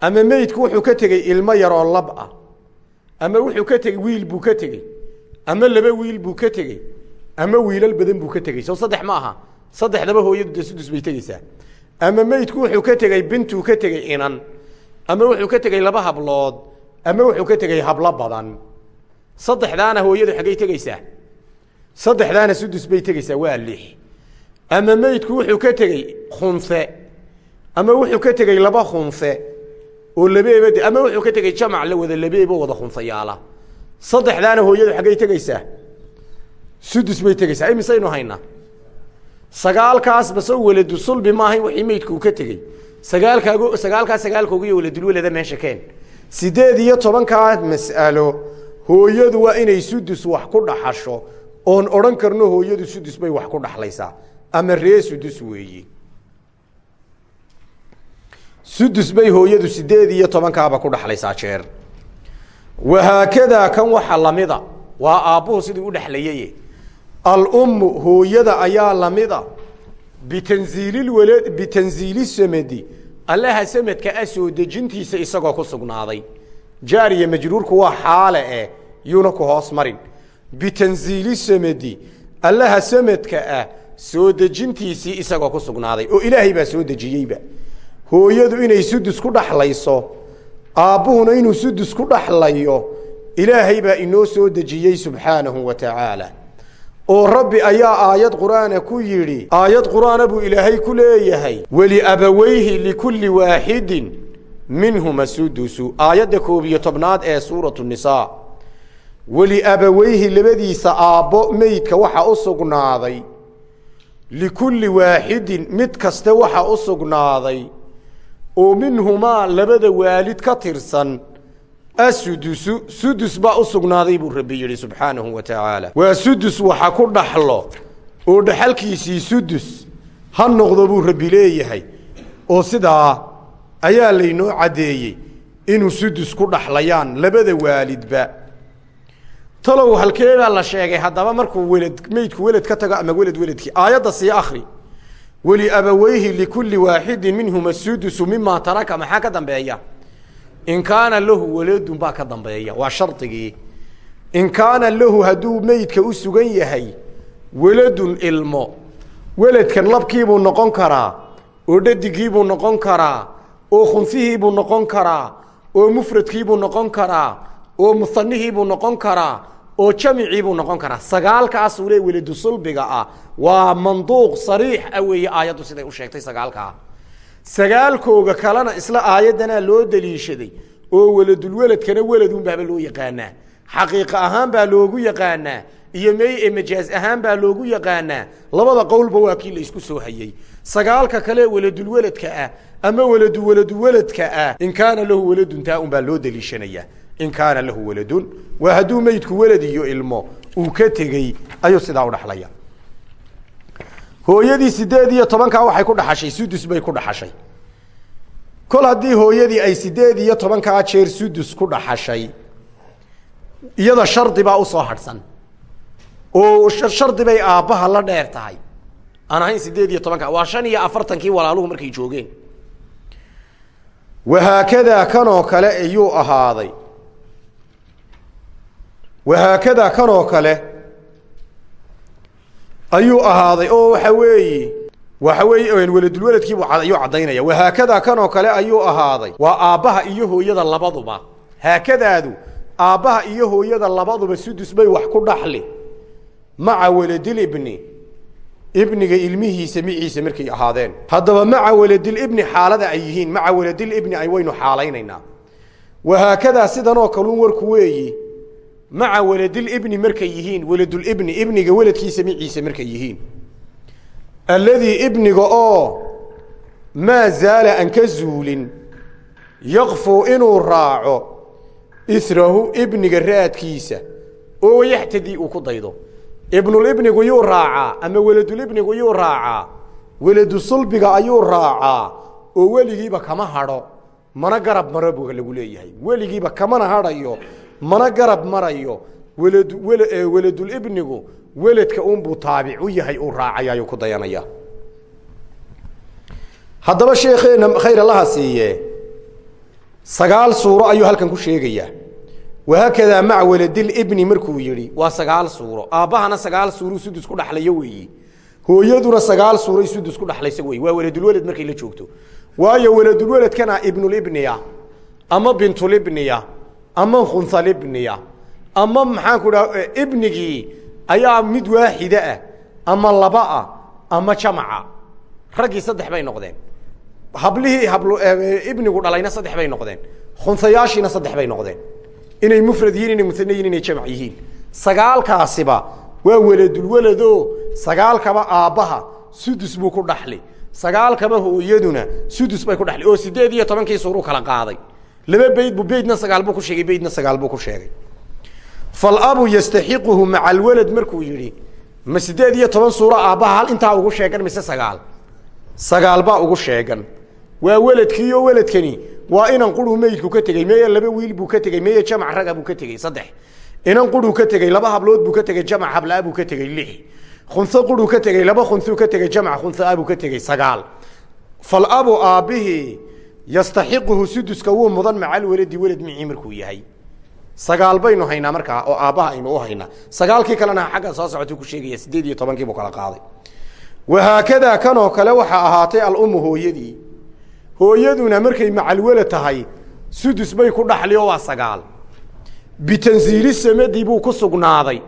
A: ama meydku wuxuu ka tegey ilmo yaroo lab ah. Ama wuxuu ka tegey wiil buu ka tegey. Ama laba wiil buu ka tegey. Ama wiilal badan buu ka tegey. Soo saddex ma aha. Saddexdaba hooyadu dee sudus bay tegeysaa ama meydku wuxuu ka tegey bintuu ka tegey inan. Ama wuxuu ka tegey laba hablood. Ama wuxuu ka tegey hablo badan. Saddexdaana hooyadu xaggay tegeysaa saddexdaana sudus bay tegeysaa waa lix. Ama meydku wuxuu ka tegey khunfe ama wuxuu ka tegey laba khunfe oo labeeba ama wuxuu ka tegey jamac la wada labeebo wada khunfayaala saddexdaana hooyadu xaggay tegeysaa. Sudus bay tegeysaa. Imisaynu haynaa sagaalkaas base waladu sulbi maahayn wixii meydku ka tegey. Sagaalkaago sagaalkaas sagaalkooga iyo waladulwalada meesha keen. Sideed iyo tobankaa mas'alo. Hooyadu waa inay sudus wax ku dhaxasho. Oon odhan karno hooyadu sudus bay wax ku dhaxlaysaa. Ama ree sudus weeyi sudus bay hooyadu sideed iyo tobankaaba ku dhaxlaysaa jeer. Wahaakadaa kan waxa lamida waa aabbuhu siduu u dhexlayaye alummu hooyada ayaa lamida bitanziililwalad bitanziili samedi allaha samadka ah soo dejintiisa isagoo ku sugnaaday. Jaariya majruurku waa xaale eh yuuna ku hoos marin. Bitanziili samedi allaha samadka ah soo dejintiisii isagoo ku sugnaaday oo ilaahay baa soo dejiyeyba hooyadu inay sudus ku dhaxlayso aabbuhuna inuu sudus ku dhaxlayo ilaahay baa inoo soo dejiyey subxaanahu wa tacaala. Oo rabbi ayaa aayad qur'aana ku yidhi aayad qur'aana buu ilaahay ku leeyahay weliabaweyhi likulli waaxidin minhuma sudusu. Aayadda koob iyo tobnaad ee suuratu nisaa. Weliabaweyhi labadiisa aabbo meydka waxa u sugnaaday likulli waaxidin mid kaste waxa u sugnaaday oo minhumaa labada waalid ka tirsan asudusu sudus baa u sugnaaday buu rabbi yidhi subxaanahu wa tacaala. Waa sudus waxa ku dhaxlo oo dhaxalkiisii sudus ha noqdo buu rabbi leeyahay oo sidaa ayaa laynoo caddeeyey inuu sudus ku dhaxlayaan labada waalidba. Talow halkee baa la sheegay haddaba markuu welad meydku welad ka tago ama welad weladkii weliabaweyhi likulli waaxidin minhuma sudusu mimaa taraka maxaa ka dambeeya in kaana lahu waladun baa ka dambeeya waa shardigii in kaana lahu hadduu meydka u sugan yahay waladun ilmo weladkan labkiibuu noqon karaa oo dhadigiibuu noqon karaa oo khunfihiibuu noqon karaa oo mufradkiibuu noqon karaa oo muhanihiibuu noqon karaa oo jamiciibuu noqon karaa. Sagaalkaasuu le weladu sulbiga ah waa manduuq sariix ah weeye aayaddu siday u sheegtay sagaalkaa sagaalkooga kalena isla aayaddanaa loo daliishaday oo weladulweladkana weladunbaaba loo yaqaanaa. Xaqiiqa ahaan baa loogu yaqaanaa iyo mey majaaz ahaan baa loogu yaqaanaa. Labada qowlba waa kii la isku soo hayey sagaalka kale weladulweladka ah ama weladu weladuweladka ah in kaana lahu waladun taa un baa loo daliishanayaa in kaana lahu waladun. Waa hadduu meydku welad iyo ilmo uu ka tegey ayuu sidaa u dhaxlaya hooyadii sideed iyo tobankaa waxay ku dhaxashay sudus bay ku dhaxashay. Kol haddii hooyadii ay sideed iyo tobankaa jeer sudus ku dhaxashay iyada shardi baa u soo hadhsan oo shardi bay aabbaha la dheer tahay. Aan ahayn sideed iyo tobanka waa shan iyo afartankii walaaluhu markay joogeen. Wahaakadaa kanoo kale ayuu ahaaday wahaakadaa kanoo kale ayuu ahaaday oo waxa weeye waxa weeye weladulweladkiibu ayuu caddaynaya. Wahaakadaa kanoo kale ayuu ahaaday. Waa aabbaha iyo hooyada labaduba. Haakadaadu aabbaha iyo hooyada labaduba sudus bay wax ku dhaxli. Maca waladilibni ibniga ilmihiisa miciisa markay ahaadeen. Haddaba maca waladilibni xaalada ay yihiin maca waladilibni ay waynu xaalaynaynaa wahaakadaa sidanoo kaluun warku weeyi maca waladilibni markay yihiin waladulibni ibniga weladkiisa miciisa markay yihiin. Alladii ibniga oo maa zaala aan ka zuulin yaqfuu inuu raaco irahu ibniga raadkiisa oo yaxtadii uu ku daydo. Ibnulibnigu yuu raacaa ama weladulibnigu yuu raacaa weladu sulbiga ayuu raacaa oo weligiiba kama hadho mana garab maro bu lagu leeyahay. Weligiiba kamana hadhayo mana garab marayo. Welad weladulibnigu weladka unbuu taabic u yahay uu raacaya ku dayanaya. Haddaba sheekheena khayr allaha siiye sagaal suuro ayuu halkan ku sheegayaa wahaakadaa maca waladilibni markuu yidhi waa sagaal suuro. Aabbahana sagaal suuruu sudus ku dhaxlayo weeyi. Hooyaduna sagaal suuray sudus ku dhaxlaysa wey waa weladulweled markay la joogto. Waayo weladulweledkana ibnulibniya ama bintulibniya ama khunhalibniya ama maxaanku dhaha ibnigii ayaa mid waaxida ah ama laba ah ama jamaca raggii saddex bay noqdeen. Hablihii habl ibnigu dhalayna saddex bay noqdeen. Khunhayaashiina saddex bay noqdeen. Inay mufrad yihiin inay yihiin inay jamac yihiin. Sagaalkaasiba waa weladulwelado sagaalkaba aabbaha sudus buu ku dhaxli. Sagaalkaba hooyaduna sudus bay ku dhaxli. Oo sideed iyo tobankii kala qaaday laba beyd bu beydna sagaal buu ku sheegay beydna sagaal buu ku sheegay. Falabu yastaxiquhu maca alwalad markuu yidhi ma sideed iyo toban suuro aabbaha hal intaa ugu sheegan mise sagaal? Sagaal baa ugu sheegan. Waa weladkiiyo weladkani waa inan quruu meydku ka tegey meye laba wiil buu ka tegey meye jamac raga buu ka tegey saddex. Inan quruu ka tegey laba hablood buu ka tegey jamac hablaa buu ka tegey lix. Khunso quruu ka tegey laba khunsu ka tegey jamac khunsaa buu ka tegey sagaal. Falabu aabbihii yastaxiquhu suduska wuu mudan maca alwaladi welad micii markuu yahay. Sagaal baynu haynaa markaa oo aabbaha aynu u haynaa. Sagaalkii kalena xagga soo socotuu ku sheegaya sideed iyo tobankiibuu kala qaaday. Wahaakadaa kanoo kale waxaa ahaatay alummu hooyadii. Hooyaduna markay macalwelad tahay sudus bay ku dhaxli oo waa sagaal. Bitanziili samadi buu ku sugnaaday.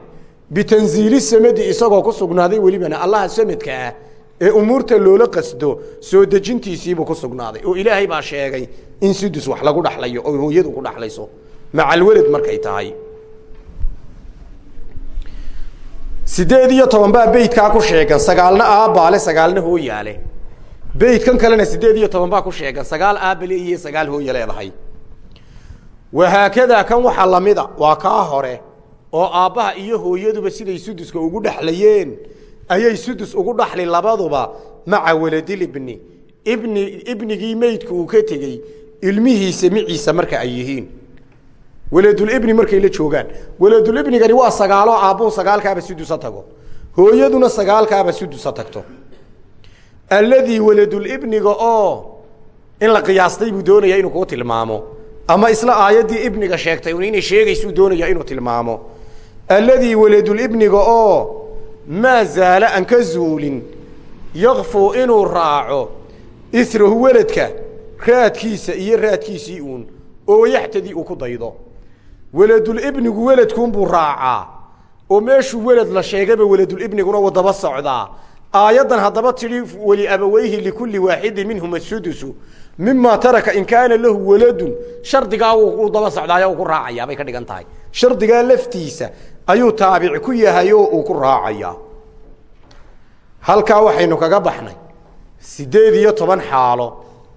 A: Bitanziili samadi isagoo ku sugnaaday welibana allaha samedka ah ee umuurta loola qasdo soo dejintiisiibuu ku sugnaaday. Oo ilaahay baa sheegay in sudus wax lagu dhaxlayo oo hooyadu ku dhaxlayso. Macalwelad markay tahay. Sideed iyo toban baa beydkaa ku sheegan sagaalna aabbaale sagaalna hooyaale beydkan kalena sideed iyo toban baa ku sheegan sagaal aabbale iyo sagaal hooya leedahay. Wahaakadaa kan waxaa lamida waa kaa hore oo aabbaha iyo hooyaduba siday suduska ugu dhexlayeen ayay sudus ugu dhaxli labaduba maca waladilibni ibni. Ibnigii meydku uu ka tegey ilmihiisa miciisa marka ay yihiin. Waladulibni markay la joogaan. Waladulibnigani waa sagaalo aabbuhu sagaalkaaba sudusa tago. Hooyaduna sagaalkaaba sudusa tagto. Alladii waladulibniga oo in la qiyaastay buu doonaya inuu kuu tilmaamo. Ama isla aayaddii ibniga sheegtay inay sheegaysuu doonaya inuu tilmaamo. Alladii waladulibniga oo maa zaala aan ka zuulin yakfuu inuu raaco irahu weladka raadkiisa iyo raadkiisii uun oo yaxtadii uu ku daydo weladulibnigu weladkuunbuu raacaa oo meeshuu welad la sheegaba weladulibniguna uu daba socdaa aayaddan haddaba tidhi weli abaweyhi likulli waaxidin minhuma sudusu mima taraka in kaana lahu waladun shardigaa uu daba socdaayo uu ku raacayaa bay ka dhigan tahay. Shardigaa laftiisa ayuu taabic ku yahay oo uu ku raacayaa. Halkaa waxaynu kaga baxnay siddeed iyo toban xaalo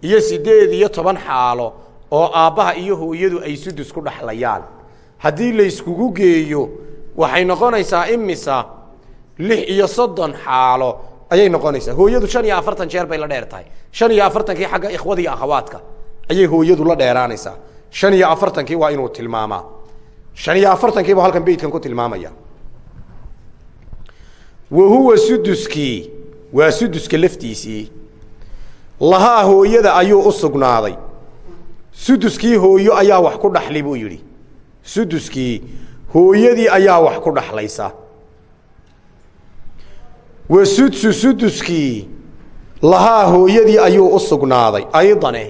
A: iyo siddeed iyo toban xaalo oo aabbaha iyo hooyadu ay sudus ku dhaxlayaan. Haddii layskugu geeyo waxay noqonaysaa imisa lix iyo soddon xaalo ayay noqonaysaa. Hooyadu shan iyo afartan jeer bay la dheer tahay shan iyo afartankii xagga ikhwada akhawaadka ayay hooyadu la dheeraanaysaa. Shan iyo afartankii waa inuu tilmaamaa. Shan iyo afartankii buu halkan beytkan ku tilmaamaya. Wa huwa suduskii waa suduska laftiisii. Lahaa hooyada ayuu u sugnaaday. Suduskii hooyo ayaa wax ku dhaxli buu yidhi. Suduskii hooyadii ayaa wax ku dhaxlaysa wa sudsu suduskii lahaa hooyadii ayuu u sugnaaday aydane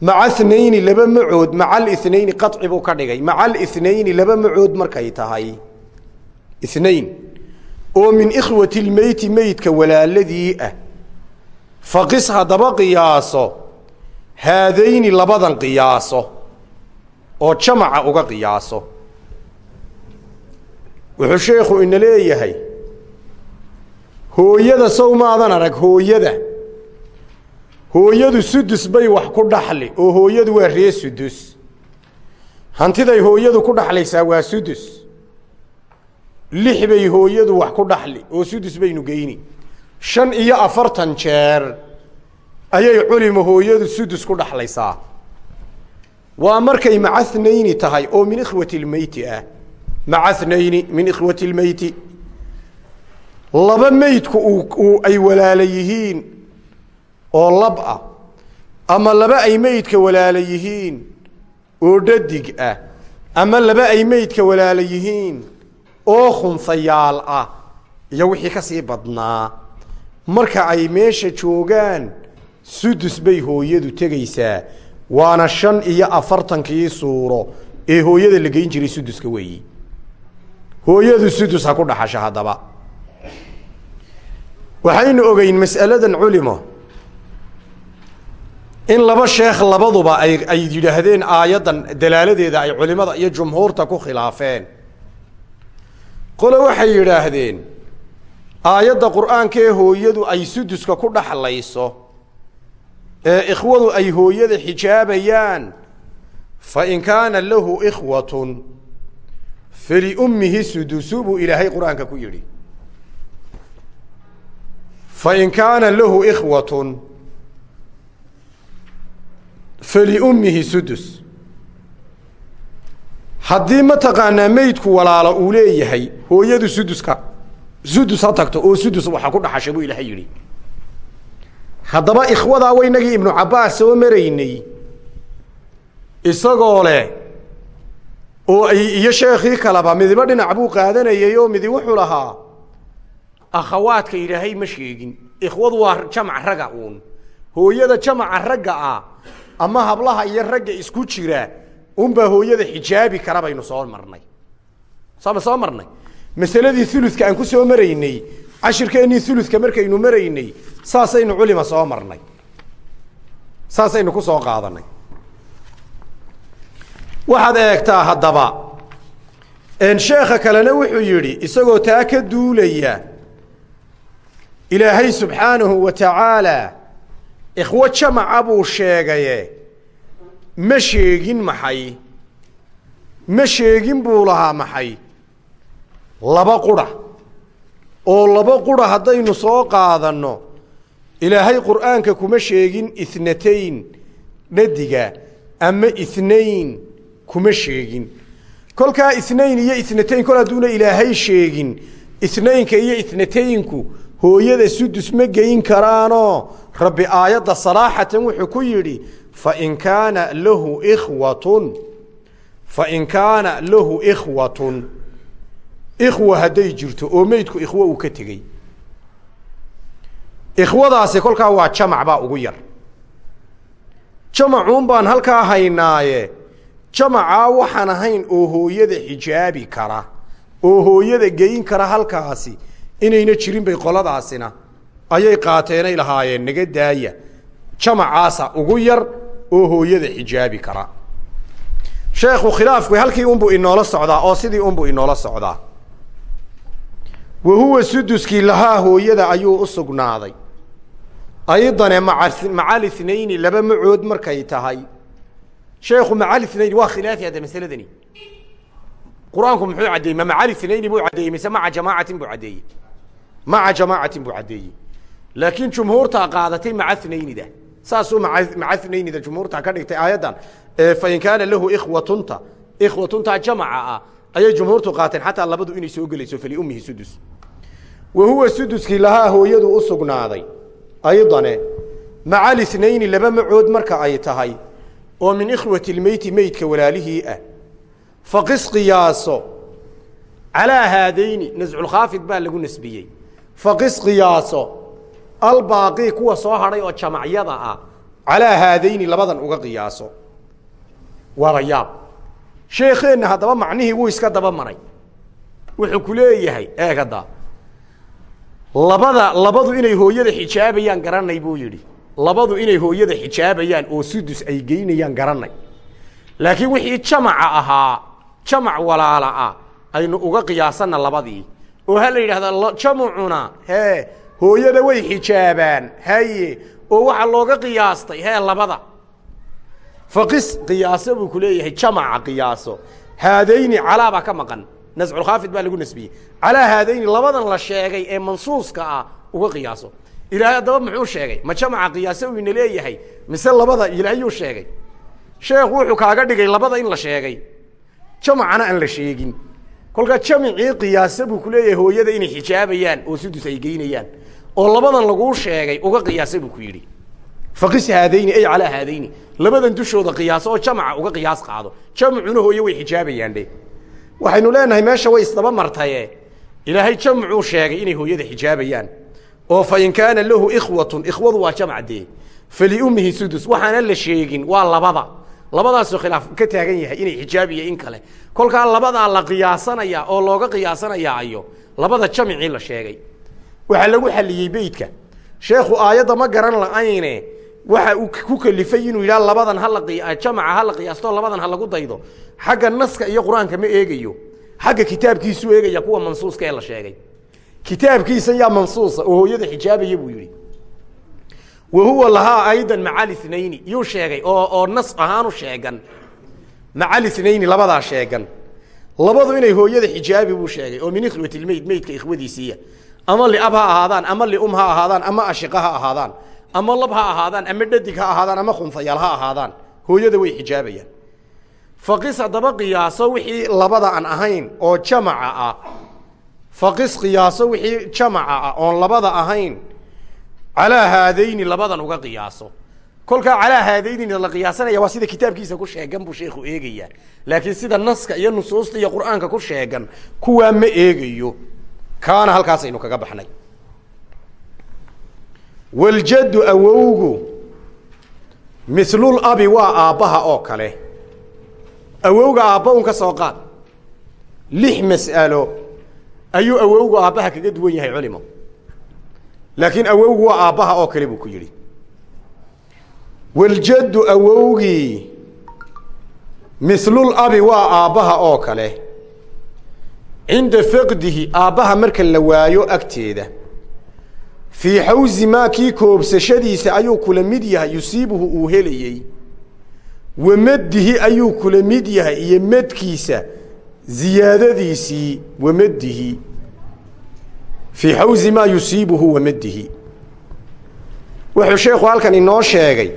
A: maca inayni laba macood maca alinayni qaci buu ka dhigay. Maca alinayni laba macood markay tahay. Inayn oo min ikhwati lmeyti meydka walaaladii ah. Faqis haddaba qiyaaso. Haadayni labadan qiyaaso. Oo jamaca uga qiyaaso. Wuxuu sheekhu ina leeyahay hooyada sow maadan arag hooyada. Hooyadu sudus bay wax ku dhaxli oo hooyadu waa ree sudus. Hantiday hooyadu ku dhaxlaysaa waa sudus. Lix bay hooyadu wax ku dhaxli oo sudus baynu geyni. Shan iyo afartan jeer ayay culima hooyadu sudus ku dhaxlaysaa. Waa markay macanayni tahay oo min ikhwati lmeyti ah. Macanayni min ikhwati lmeyti laba meydku uu ay walaala yihiin oo lab ah ama laba ay meydka walaala yihiin oo dhadig ah ama laba ay meydka walaala yihiin oo khunsayaal ah iyo wixii ka sii badnaa. Marka ay meesha joogaan sudus bay hooyadu tegaysaa waana shan iyo afartankii suuro ee hooyada la geyn jiray suduska weeyi. Hooyadu sudus ha ku dhaxasho haddaba waxaynu ogeyn mas'aladan culimo. In laba sheekh labaduba ay ay yidhaahdeen aayaddan dalaaladeeda ay culimada iyo jumhuurta ku khilaafeen. Qole waxay yidhaahdeen aayadda qur'aanka ee hooyadu ay suduska ku dhaxlayso ee ikhwadu ay hooyada xijaabayaan fa in kaana lahu ikhwatun faliummihi sudusu buu ilaahay qur'aanka ku yidhi fa in kaana lahu ikhwatun faliummihi sudus haddii mataqaanaa meydku walaalo uu leeyahay hooyadu suduska sudus ha tagto oo sudus waxa ku dhaxasha buu ilaahay yidhi haddaba ikhwadaa waynagii ibnu cabbaas soo maraynay isagoo leh oo iyo sheekhii kaleba midiba dhinac buu qaadanayay oo midi wuxuu lahaa akhawaadka ilaahay ma sheegin. Ikhwadu waa jamac ragga uun. Hooyada jamaca ragga ah ama hablaha iyo ragga isku jira unbaa hooyada xijaabi kara baynu soo marnay. Sooma soo marnay? Masaladii uludka aan ku soo maraynay cashirkeennii uludka markaynu maraynay saasaynu culima soo marnay. Saasaynu ku soo qaadanay. Waxaad eegtaa haddaba sheekha kalena wuxuu yidhi isagoo taa ka duulaya ilaahay subxaanahu wa tacaala ikhwo jamaca buu sheegaye ma sheegin maxay? Ma sheegin buu lahaa maxay? Laba qura. Oo laba qura haddaynu soo qaadanno ilaahay qur'aanka kuma sheegin ithnatayn dhadiga ama ithnayn kuma sheegin. Kolkaa ithnayn iyo ithnatayn kol hadduuna ilaahay sheegin ithnaynka iyo ithnataynku hooyada sudus ma geyn karaanoo rabbi aayadda saraaxatan wuxuu ku yidhi fain kaana lahu ikhwatun. Fain kaana lahu ikhwatun. Ikhwa hadday jirto oo meydku ikhwo uu ka tegey. Ikhwadaasi kolkaa waa jamac baa ugu yar. Jamacuun baan halkaa haynaaye. Jamacaa waxaan ahayn oo hooyada xijaabi kara oo hooyada geyn kara halkaasi inayna jirin bay qoladaasina. Ayay qaateenay lahaayeen naga daaya. Jamacaasa ugu yar oo hooyada xijaabi kara. Sheekhu khilaafku halkii unbuu inoola socdaa oo sidii unbuu inoola socdaa. Wa huwa lahaa hooyada ayuu u sugnaaday. Aydane maca macal ithnayni laba macood markay tahay. Sheekhu macal ithnayni waa khilaafi hadda masaladani. Qur'aanku muxuu caddeeyey? Ma macal ithnayni buu caddeeyey mise maca jamaacatin buu caddeeyey maca jamaacatin buu caddeeyey laakiin jumhuurtaa qaadatay maca thnaynida saasuu maca thnaynida jumhuurtaa ka dhigtay aayaddan fain kaana lahu ikhwatunta ikhwatunta jamaca ah ayay jumhuurtu qaateen xataa labadu inay soo gelayso faliummihi sudus wa huwa suduskii lahaa hooyadu u sugnaaday aydane maca lithnayni laba macood marka ay tahay oo min ikhwati lmeyti meydka walaalihii ah faqis qiyaaso calaa haadayni nasculkhaafid baa lagu nasbiyey faqis qiyaaso albaaqi kuwa soo hadhay oo jamacyada ah. Calaa haadayni labadan uga qiyaaso. Waaba yaab. Sheekeenna haddaba wuu iska daba maray. Wuxuu ku leeyahay eeg labada labadu inay hooyada xijaabayaan garanay buu yidhi. Labadu inay hooyada xijaabayaan oo sudus ay geynayaan garanay laakiin wixii jamaca ahaa jamac walaala ah aynu uga qiyaasana labadii oo ha la yidhahda jamacuna hee hooyada way xijaabaan. Haye oo waxaa looga qiyaastay. Hee labada. Faqis qiyaaso buu ku leeyahay. Jamaca qiyaaso. Haadayni calaa baa ka maqan. Nasculkhaafid baa lagu nasbiyey. Calaa haadayni labadan la sheegay ee mansuuska ah uga qiyaaso. Ilaahay haddaba muxuu sheegay? Ma jamaca qiyaaso uu ina leeyahay. Mise labada ilaahayuu sheegay? Sheekhu wuxuu kaaga dhigay labada in la sheegay. Jamacana aan la sheegin kolkaa jamicii qiyaasa buu ku leeyahay hooyada inay xijaabayaan oo sudus ay geynayaan oo labadan laguu sheegay uga qiyaasa buu ku yidhi. Faqis haadayni ay calaa haadayni. Labadan dushooda qiyaaso oo jamaca uga qiyaas qaado. Jamcuna hooye way xijaabayaan dhe waxaynu leenahay meesha way isdaba martaye. Ilaahay jamcuu sheegay inay hooyada xijaabayaan oo fa in kaana lahu ikhwatun ikhwadu waa jamc dee faliummihi sudus waxaana la sheegin waa labada labadaasoo khilaaf ka taagan yahay inay xijaabiya in kale. Kolkaa labadaa la qiyaasanaya oo looga qiyaasanayaa ayo labada jamicii la sheegay. Waxaa lagu xaliyey beydka sheekhu aayadda ma garan la-ayne waxa uu ku kalifay inuu yidhaha labadan hala jamaca hala qiyaasto labadan ha lagu daydo. Xagga naska iyo qur'aanka ma eegayo. Xagga kitaabkiisuu eegaya kuwa mansuuska ee la sheegay. Kitaabkiisa yaa mansuusa oo hooyada xijaabaya buu yidhi wa huwa lahaa aydan maca linayni yuu sheegay oo oo nas ahaanu sheegan. Maca linayni labadaa sheegan. Labadu inay hooyada xijaabi buu sheegay oo min ikhwatilmeyd meydka ikhwadiisiiya. Ama liab ha ahaadaan ama lium ha ahaadaan ama ashiqa ha ahaadaan ama lab ha ahaadaan ama dhadig ha ahaadaan ama khunfayaal ha hooyada way xijaabayaan. Faqis haddaba qiyaaso wixii labada aan ahayn oo jamaca ah. Faqis qiyaaso wixii jamaca ah labada ahayn calaa haadayni labadan uga qiyaaso. Kolkaa calaa haadaynina la qiyaasanaya waa sida kitaabkiisa ku sheegan buu sheekhu eegayaa. Laakiin sida naska iyo nusuusta iyo qur'aanka ku sheegan kuwaa ma eegayo. Kaana halkaasaynu kaga baxnay. Waljaddu awowgu mislul abi waa aabbaha oo kale. Awowga aabba un ka soo qaad. Lix mas'alo ayuu awowgu aabbaha kaga duwan yahay culimo laakiin awowgu waa aabbaha oo kale buu ku yidhi. Waljaddu awowgii mislul abi waa aabbaha oo kale. Cinda faqdihi aabbaha marka la waayo agteeda. Fii xawsi maa kii koobsashadiisa ayuu kula mid yahay yusiibuhu uu helayey wa maddihi ayuu kula mid yahay iyo madkiisa ziyaadadiisii wa maddihi fii xawsi maa yusiibuhu wa maddihi wuxuu sheekhu halkan inoo sheegay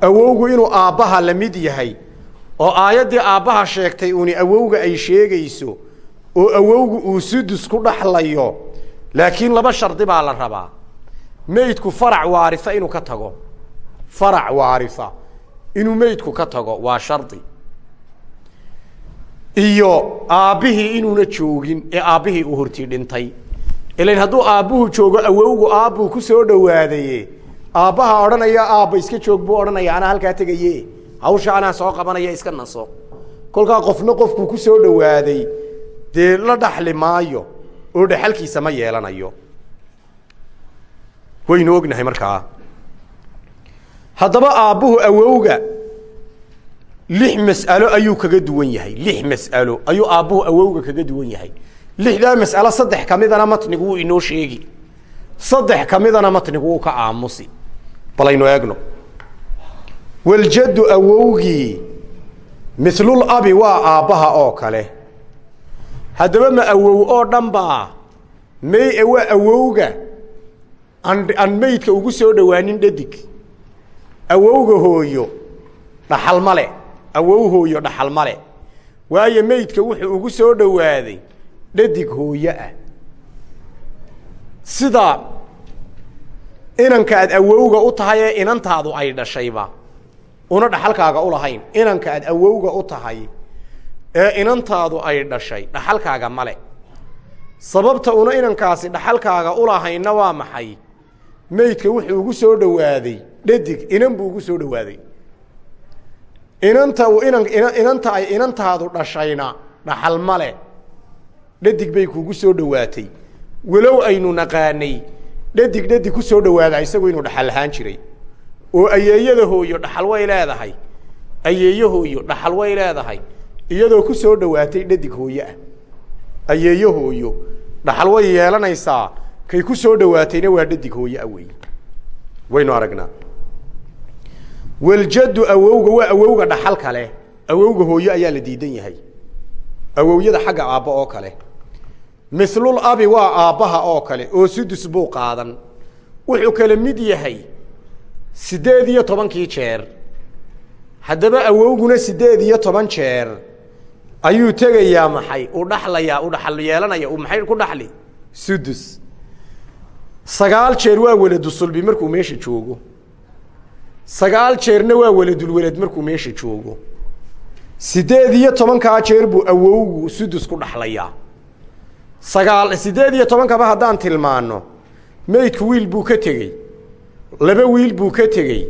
A: awowgu inuu aabbaha la mid yahay oo aayaddii aabbaha sheegtay uuni awowga ay sheegayso oo awowgu uu sudus ku dhaxlayo laakiin laba shardi baa la rabaa. Meydku farac waarisa inuu ka tago. Farac waarisa inuu meydku ka tago waa shardi. Iyo aabbihii inuuna joogin ee aabbihii uu hortii dhintay ilan hadduu aabbuhu joogo awowgu aabbuu ku soo dhowaadaye aabbaha odhanaya aabba iska joog buu odhanaya anaa halkaa tegaye hawsha anaa soo qabanaya iska naso. Kolkaa qofna qofkuu ku soo dhowaaday dee la dhaxli maayo oo dhaxalkiisa ma yeelanayo. Waynu ognahay markaa. Haddaba aabbuhu awowga lix mas'alo ayuu kaga duwan yahay lix mas'alo ayuu aabbuhu awowga kaga duwan yahay lixdaa mas'alo saddex ka midana matnigu wuu inoo sheegi. Saddex ka midana matnigu wuu ka aamusi. Balaynu eegno. Waljaddu awowgii mislul abi waa aabbaha oo kale. Haddaba ma awow oo dhan baa may waa awowga aan aan meydka ugu soo dhowaanin dhadig. Awowga hooyo dhaxal male awow hooyo dhaxal male waayo meydka wuxuu ugu soo dhowaaday dhadig hooyo ah. Sida inanka aad awowga u tahay ee inantaadu ay dhashayba una dhaxalkaaga u lahayn inanka aad awowga u tahay ee inantaadu ay dhashay dhaxalkaaga male sababta una inankaasi dhaxalkaaga ulahaynna waa maxay? Meydka wuxuu ugu soo dhowaaday dhadig inan buu ugu soo dhowaaday. Inanta uu inan inanta ay inantaadu dhashayna dhaxal male dhadig bay kuugu soo dhowaatay. Walow aynu naqaanay dhadig dhadig ku soo dhowaada isagu inuu dhaxal lahaan jiray. Oo ayeeyada hooyo dhaxal way leedahay. Ayeeyo hooyo dhaxal way leedahay. Iyadoo ku soo dhowaatay dhadig hooye ah. Ayeeyo hooyo dhaxal way yeelanaysaa. Kay ku soo dhowaatayna waa dhadig hooye ah wey. Waynu aragnaa. Waljaddu awowga waa awowga dhaxal kale. Awowga hooyo ayaa la diidan yahay. Awowyada xagga aabba oo kale milul abi waa aabbaha oo kale oo sudus buu qaadan. Wuxuu kala mid yahay siddeed iyo tobankii jeer. Haddaba awowguna siddeed iyo toban jeer. Ayuu tegayaa maxay? U dhaxlayaa u dhaxal yeelanaya uu maxay ku dhaxli? Sudus. Sagaal jeer waa weladu sulbi markuu meesha joogo. Sagaal jeerna waa weladulwelad markuu meesha joogo. Siddeed iyo tobankaa jeer buu awowgu sudus ku dhaxlayaa sagaal siddeed iyo tobankaba haddaan tilmaano meydku wiil buu ka tegey laba wiil buu ka tegey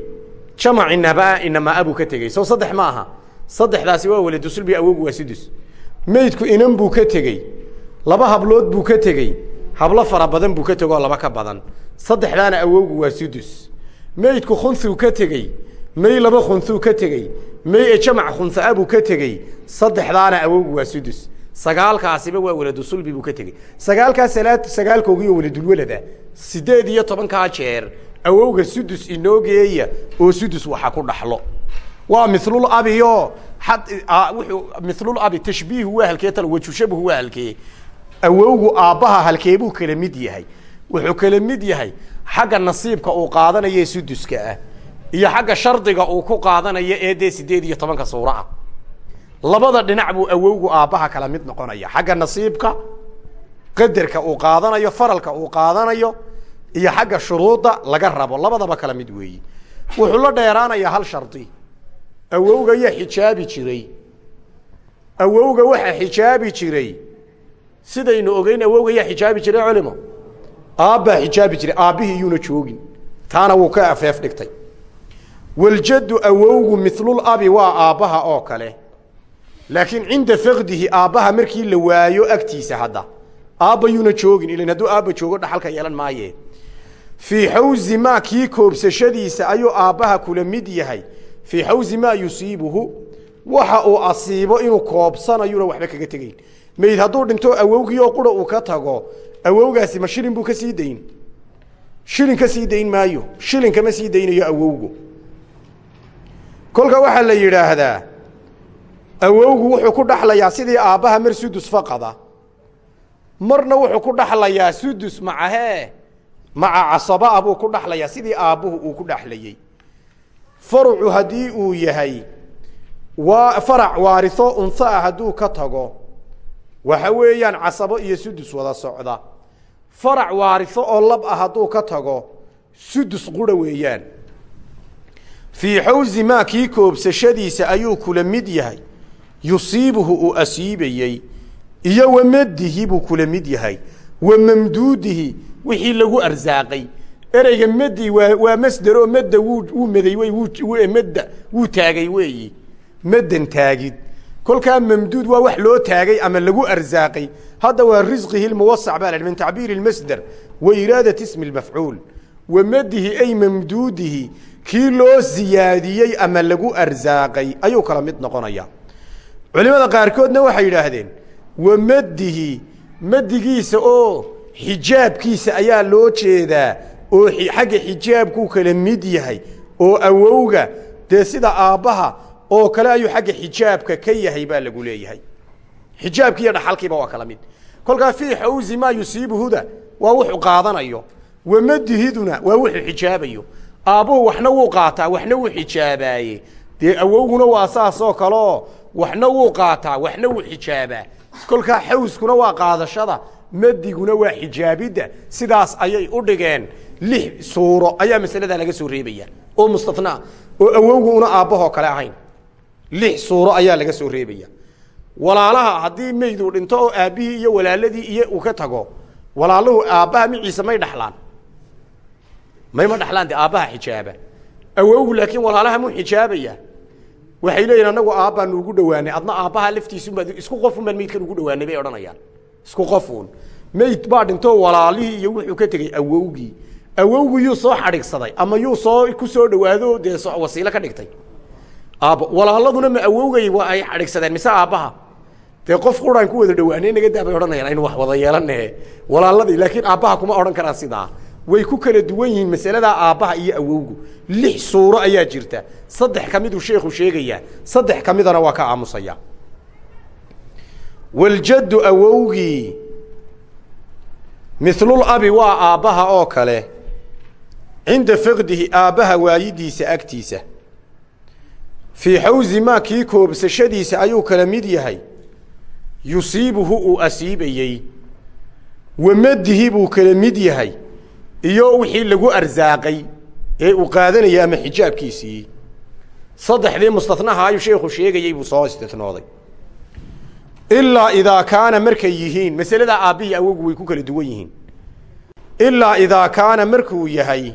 A: jamac inaba inamaa buu ka tegey. Soo saddex ma aha saddexdaasi waa waladusulbi awowgu waa sudus meydku inan buu ka tegey laba hablood buu ka tegey hablo fara badan buu ka tegoo laba ka badan. Saddexdaana awowgu waa sudus meydku khunthuu ka tegey may laba khunthuu ka tegey may jamac khunhaa buu ka tegey saddexdaana awowgu waa sudus sagaalkaasiba waa waladusulbi buu ka tegey. Sagaalkaa salaad sagaalkoogiiyo waladulwalada siddeed iyo tobankaa jeer awowga sudus inoo geeya oo sudus waxa ku dhaxlo. Waa milul abiyo milul abi tashbiihu waa halkee tal wajushabuhu waa halkee. Awowgu aabbaha halkeebuu kala mid yahay. Wuxuu kala mid yahay xagga nasiibka uu qaadanayo ee suduska ah iyo xagga shardiga uu ku qaadanayo ee dee siddeed iyo tobanka suuro ah labada dhinac buu awowgu aabbaha kala mid noqonaya. Xagga nasiibka qadarka uu qaadanayo faralka uu qaadanayo iyo xagga shuruudda laga rabo labadaba kala mid weeyi. Wuxuu la dheeraanayaa hal shardi awowga yaa xijaabi jiray. Awowga waxaa xijaabi jiray. Sidaynu ogeyn awowga yaa xijaabi jiray culimo. Aabbaa xijaabi jiray aabbihii iyuuna joogin. Taana wuu ka afeef dhigtay. Waljaddu awowgu milul abi waa aabbaha oo kale laakiin cinda fakdihi aabbaha markii la waayo agtiisa hadda. Aabba joogin ilan hadduu aabba joogo dhaxalka yeelan maaye. Fii xawzi maa kii koobsashadiisa ayuu aabbaha kula mid yahay. Fii xawzi maa yusiibuhu waxa uu asiibo inuu koobsanayuna waxba kaga tegayn. Mayd hadduu dhinto awowgii oo qura uu ka tago awowgaasi ma shilin buu ka sii dayn. Shilin ka sii dayn maayo shilin kama sii daynayo awowgu. Kolka waxaa la yidhaahdaa awowgu wuxuu ku dhaxlayaa sidii aabbaha mar sudus faqada marna wuxuu ku dhaxlayaa sudus macahee maca casabaa buu ku dhaxlayaa sidii aabbuhu uu ku dhaxlayey farucu haddii uu yahay waa farac waariso unho ah hadduu ka tago waxa weeyaan casabo iyo sudus wada socda. Farac waariso oo lab ah hadduu ka tago sudus qura weeyaan. Fii xawzi maa kii koobsashadiisa ayuu kula mid yahay yusiibuhu uu asiibayey iyo wamadihi buu kula mid yahay wa mamduudihi wixii lagu arsaaqay. Ereyga madi waa waa madda wuu maday wey madda wuu taagay weeyi maddan taagid. Kolkaa mamduud waa wax loo taagay ama lagu arsaaqay. Hadda waa risqihi lmuwasac baa la min tacbiiri lmasder wa iraadat ismi lmafcuul. Wa ay mamduudihi kii loo siyaadiyey ama lagu arsaaqay ayuu kala mid noqonaya culimada qaarkoodna waxay yidhaahdeen wa madihi madigiisa oo xijaabkiisa ayaa loo jeedaa oo xagga xijaabkuu kala mid yahay oo awowga dee sida aabbaha oo kale ayuu xagga xijaabka ka yahay baa lagu leeyahay. Xijaabkii iyo dhaxalkiiba waa kala mid. Kolkaa fii xawzi maa yusiibuhuda waa wuxuu qaadanayo. Wamadihiduna waa wuxuu xijaabayo. Aabbuhu waxna wuu qaataa waxna wuu xijaabaaye. Dee awowguna waa saasoo kaleoo waxna wuu qaataa waxna wuu xijaabaa. Kolkaa xawskuna waa qaadashada madiguna waa xijaabidda. Sidaas ayay u dhigeen. Lix suuro ayaa masaladaa laga soo reebaya. Oo mustanaa oo awowgu una aabbahoo kale ahayn. Lix suuro ayaa laga soo reebaya. Walaalaha haddii meyduu dhinto oo aabbihii iyo walaaladii iyo uu ka tago walaaluhu aabbaha miciisa may dhaxlaan. Mayma dhaxlaan de aabbaha xijaaba. Awowgu laakiin walaalaha muu xijaabaya waxay leeyihiin anagu aabbaanu ugu dhawaanay adna aabbaha laftiisubaad isku qofun baan meydkan ugu dhawaanay bay odhanayaan. Isku qofuun meyd baa dhintoo walaalihii iyo wuxuu ka tegey awowgii. Awowgii yuu soo xadhigsaday ama yuu soo ku soo dhawaado dee wasiilo ka dhigtay. Aabbo walaaladuna ma awowgay waa ay xadhigsadeen. Mise aabbaha? Dee qof quraan ku wada dhawaanay naga daa bay odhanayaan aynu wax wada yeelane walaaladii laakiin aabbaha kuma odhan karaan sidaa way ku kala duwan yihiin masaladaa aabbaha iyo awowgu. Lix suuro ayaa jirta. Saddex ka miduu sheekhu sheegayaa. Saddex ka midana waa ka aamusaya. Waljaddu awowgii milul abi waa aabbaha oo kale cinda faqdihi aabbaha waayidiisa agtiisa. Fii xawsi maa kii koobsashadiisa ayuu kala mid yahay. Yusiibuhu uu asiibayey. Wamadihi buu kala mid yahay iyo wixii lagu arsaaqay ee uu qaadanayay ama xijaabkiisii. Saddexdii mustanaha ayuu sheekhu sheegayey buu soo istinooday ilaa idaa kaana markay yihiin masaladaa aabbihii awogu way ku kala duwan yihiin. Ilaa idaa kaana markuu yahay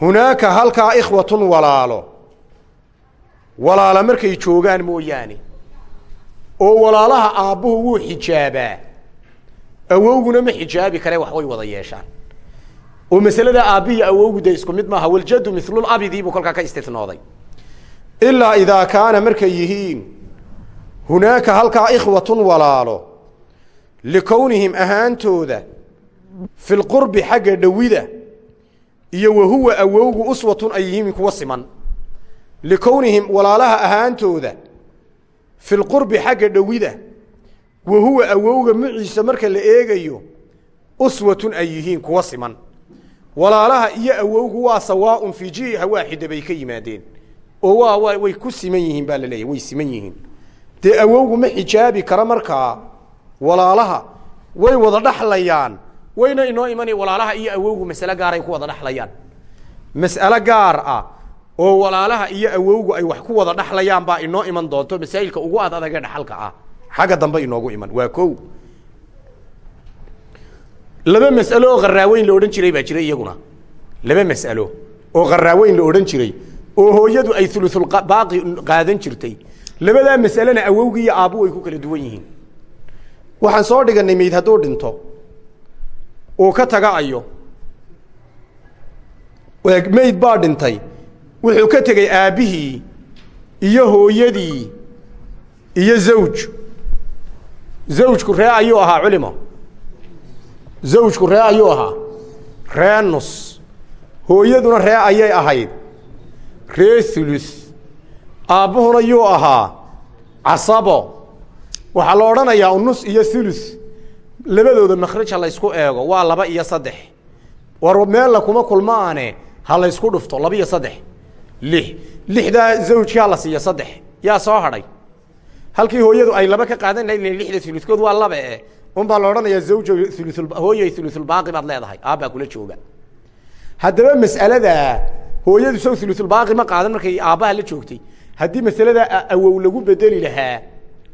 A: hunaaka halkaa ikhwatun walaalo. Walaala markay joogaan mooyaane. Oo walaalaha aabbuhu wuu xijaabaa. Awowguna ma xijaabi kare wax way wada yeeshaan oo masalada aabbihii awowgu dee isku mid maaha waljaddu milulabidii buu kolkaa ka istinooday ilaa idaa kaana markay yihiin hunaaka halkaa ikhwatun walaalo likownihim ahaantooda fi lqurbi xagga dhowida iyo wahuwa awowgu uswatun ay yihiin kuwa siman. Likownihim walaalaha ahaantooda fi lqurbi xagga dhowida wahuwa awowga maciisa marka la eegayo uswatun ay yihiin kuwa siman walaalaha iyo awowgu waa sawaaun fii jiha waaxida bay ka yimaadeen. Oo waa wa way ku siman yihiin baa la leeyahy way siman yihiin. Dee awowgu ma xijaabi karo markaa walaalaha way wada dhaxlayaan wayna inoo imanaya walaalaha iyo awowgu masale gaaray ku wada dhaxlayaan. Mas'alo gaar ah oo walaalaha iyo awowgu ay wax ku wada dhaxlayaan baa inoo iman doonto masaa'ilka ugu ad adage dhaxalka ah xagga dambe inoogu iman waa ko laba mas'alo oo qaraaweyn la odhan jiray baa jira iyaguna. Laba mas'alo oo qaraaweyn la odhan jiray oo hooyadu ay ulusulbaaqi qaadan jirtay. Labadaa mas'alena awowgii iyo aabbu ay ku kala duwan yihiin. Waxaan soo dhiganay meyd hadduu dhinto uu ka tagaayo meyd baa dhintay wuxuu ka tegey aabbihii iyo hooyadii iyo zawj. Zawjku ree ayuu ahaa culimo zawjku ree ayuu ahaa. Ree nus. Hooyaduna ree ayay ahayd. Ree hulus aabbuhuna yuu ahaa casabo. Waxaa la odhanayaa nus iyo hulus labadooda makhraja laysku eego. Waa laba iyo saddex. War meella kuma kulmaane ha laysku dhufto. Laba iyo saddex. Lix. Lixdaa zawjkii ha la siiya saddex. Yaa soo hadhay. Halkii hooyadu ay laba ka qaadan lahayd lixda ulukood waa laba e unbaa la odhanayaa zawjo hooyay ulusulbaaqi baad leedahay aabbaa kula jooga. Haddaba mas'aladaa hooyadu sow ulusulbaaqi ma qaadan markay aabbaha la joogtay. Haddii masaladaa awow lagu bedeli lahaa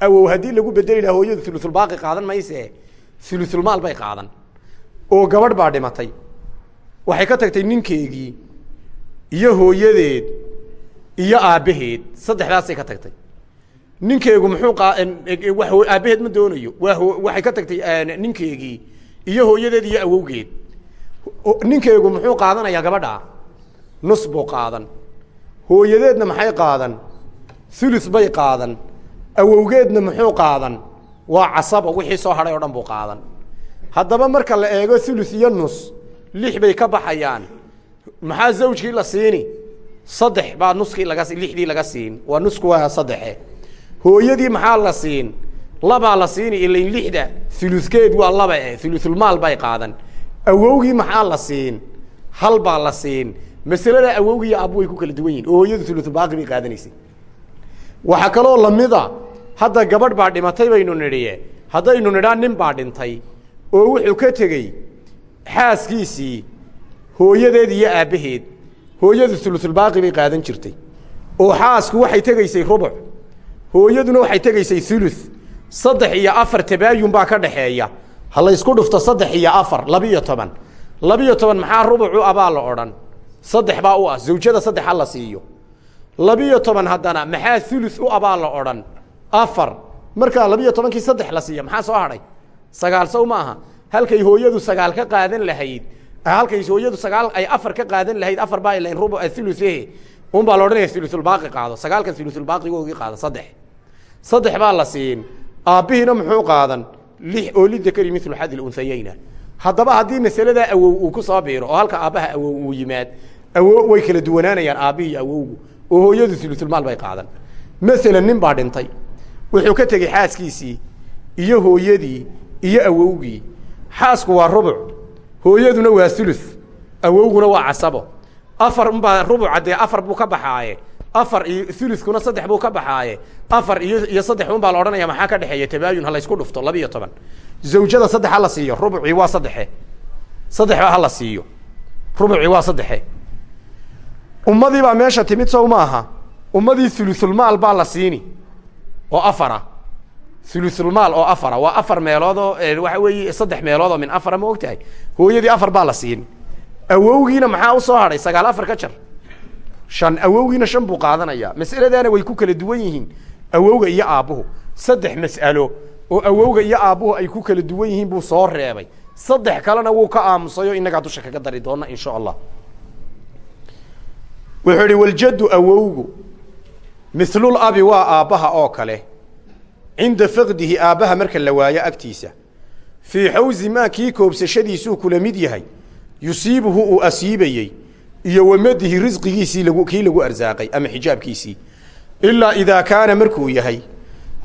A: awow haddii lagu bedeli lahaa hooyadu ulusulbaaqi qaadan mayse ulusulmaal bay qaadan. Oo gabadh baa dhimatay. Waxay ka tagtay ninkeegii iyo hooyadeed iyo aabbaheed saddexdaasay ka tagtay ninkeegu muxuu aabbaheed ma doonayo. Waxay ka tagtay ninkeegii. Iyo hooyadeed iyo awowgeed. Ninkeegu muxuu qaadanayaa gabadha? Nus buu qaadan. Hooyadeedna maxay qaadan? Ulus bay qaadan. Awowgeedna muxuu qaadan? Waa casabo wixii soo hadhay o dhan buu qaadan. Haddaba marka la eego ulus iyo nus lix bay ka baxayaan. Maxaa zawjkii la siini? Saddex baa nuskii laga lixdii laga siin. Waa nusku waa saddexe hooyadii maxaa la siin? Labaa la siini ilain lixda. Uluskeed waa laba e ulusulmaal bay qaadan. Awowgii maxaa la siin? Hal baa la siin. Masalada awowgii aabbu way ku kala duwan yihiin oo hooyadu ulusulbaaqi bay qaadanaysay. Waxaa kaloo lamida hadda gabadh baa dhimatay baynu nidhiye haddaynu nidhaa nin baa dhintay oo wuxuu ka tegey xaaskiisii hooyadeed iyo aabbaheed hooyadu ulusulbaaqi bay qaadan jirtay. Oo xaasku waxay tegaysay rubuc hooyaduna waxay tegaysay ulus saddex iyo afar tabaayun baa ka dhaxeeya. Ha laysku dhufto saddex iyo afar labiiyo toban. Labiiyo toban maxaa rubucu abaa la odhan? Saddex baa u ah zawjada saddex ha la siiyo. Labiiyo toban haddana maxaa ulus u abaa la odhan? Afar. Markaa labiiyo tobankii saddex la siiya maxaa soo hadhay sagaal sow ma halkay hooyadu sagaal ka qaadan lahayd halkay hooyadu sagaal ay afar ka qaadan lahayd afar baa ilain rubu ulus un baa la odhanaya ulusulbaaqi qaado. Sagaalkan ulusulbaaqigoogii qaada saddex saddex baa la siin. Aabbihiina muxuu qaadan? Lix oo lidakari milu xadi unsayeyna haddaba haddii masaladaa awow uu ku soo biiro oo halka aabbaha awow uu yimaad awo way kala duwanaanayaan aabbihi awowgu oo hooyadu ulusulmaal bay qaadan. Masalan nin baa dhintay. Wuxuu ka tegey xaaskiisii iyo hooyadii iyo awowgii. Xaasku waa rubuc. Hooyaduna waa ulu awowguna waa casabo. Afar unbaa rubuca dee afar buu ka baxaaye afar iyo ulukuna saddex buu ka baxaaye. Afar iyo iyo saddex un baa la odhanaya maxaa ka dhexeeya? Tabaayun ha laysku dhufto laba iyo toban. Zawjada saddex ha la siiyo rubucii waa saddexe. Saddexba ha la siiyo rubucii waa saddexe. Ummadii baa meesha timid sow maaha ummadii ulusulmaal baa la siini oo afara. Ulusulmaal oo afara waa afar meelood oo waxa weeye saddex meelood oo min afara ma og tahay hooyadii afar baa la siini. Awowgiina maxaa u soo hadhay sagaal afar ka jar shan awowgiina shan buu qaadanaya. Masaladaana way ku kala duwan yihiin. Awowga iyo aabbuhu saddex mas'alo oo awowga iyo aabbuhu ay ku kala duwan yihiin buu soo reebay. Saddex kalena wuu ka aamusayo inagaa dusha kaga dari doona insha allah wuxuu idhi waljaddu awowgu milul abi waa aabbaha oo kale. Cinda faqdihi aabbaha marka la waayo agtiisa. Fii xawsi maa kii koobsashadiisuu kula mid yahay. Yusiibuhu uu asiibayey iyo wamadihi risqigiisii kii lagu arsaaqay ama xijaabkiisii. Ilaa idaa kaana markuu yahay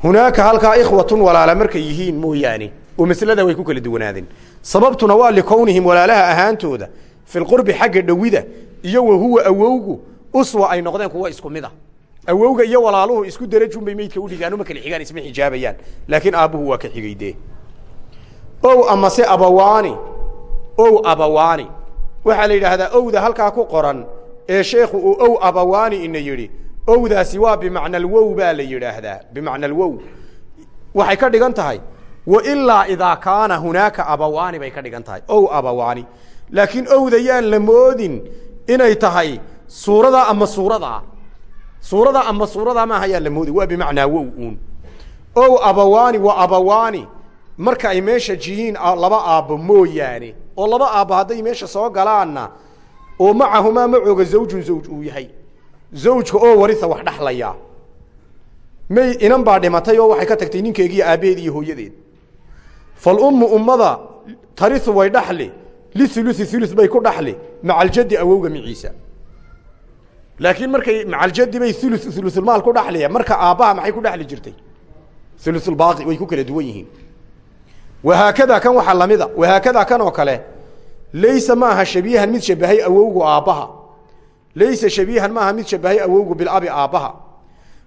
A: hunaaka halkaa ikhwatun walaala markay yihiin mooyaane oo maslada way ku kala duwanaadeen. Sababtuna waa likownihim walaalaha ahaantooda fi lqurbi xagga dhowida iyo wa awowgu uswa ay noqdeen kuwa isku mid a awowga iyo walaaluhu isku darajunbay meydka udhigaan uma kala xigaan isma xijaabayaan. Laakiin aabbuhu waa ka xigayde. Ow amase abawaani ow abawaani waxaa la yidhaahdaa owda halkaa ku qoran ee sheekhu uu ow abawaani ina yidhi owdaasi waa bimacna alwow baa la yidhaahdaa bimacna alwow waxay ka dhigan tahay wailaa idaa kaana hunaaka abawaani bay ka dhigan tahay ow abawaani. Laakiin owda la moodin inay tahay suuradaa ama suuradaa suuradaa ama suuradaa maaha yaan la moodin waa bimacnaa wow uun. Ow abawaani wa abawaani. Marka ay meesha jihiin laba aabbo mooyaane oo laba aabbo hadday meesha soo galaanna oo macahumaa macooga zawjun zawj uu yahay. Zawjka oo warisa wax dhexlaya may inan baa dhimatay oo waxay ka tagtay ninkeegiiyo aabbaheed iyo hooyadeed. Falummu ummada tarisu way dhaxli liulusi ulu bay ku dhaxli macaljaddi awowga miciisa. Laakiin markay macaljaddi bay ulu ulusulmaal ku dhaxliya marka aabbaha maxay ku dhexli jirtay? Ulusulbaaqi way ku kala duwan yihiin wahaakadaa kan waxaa lamida. Wahaakadaa kan oo kale. Laysa maaha shabiihan mid shabahay awowgu aabbaha laysa shabiihan maaha mid shabahay awowgu bilabi aabbaha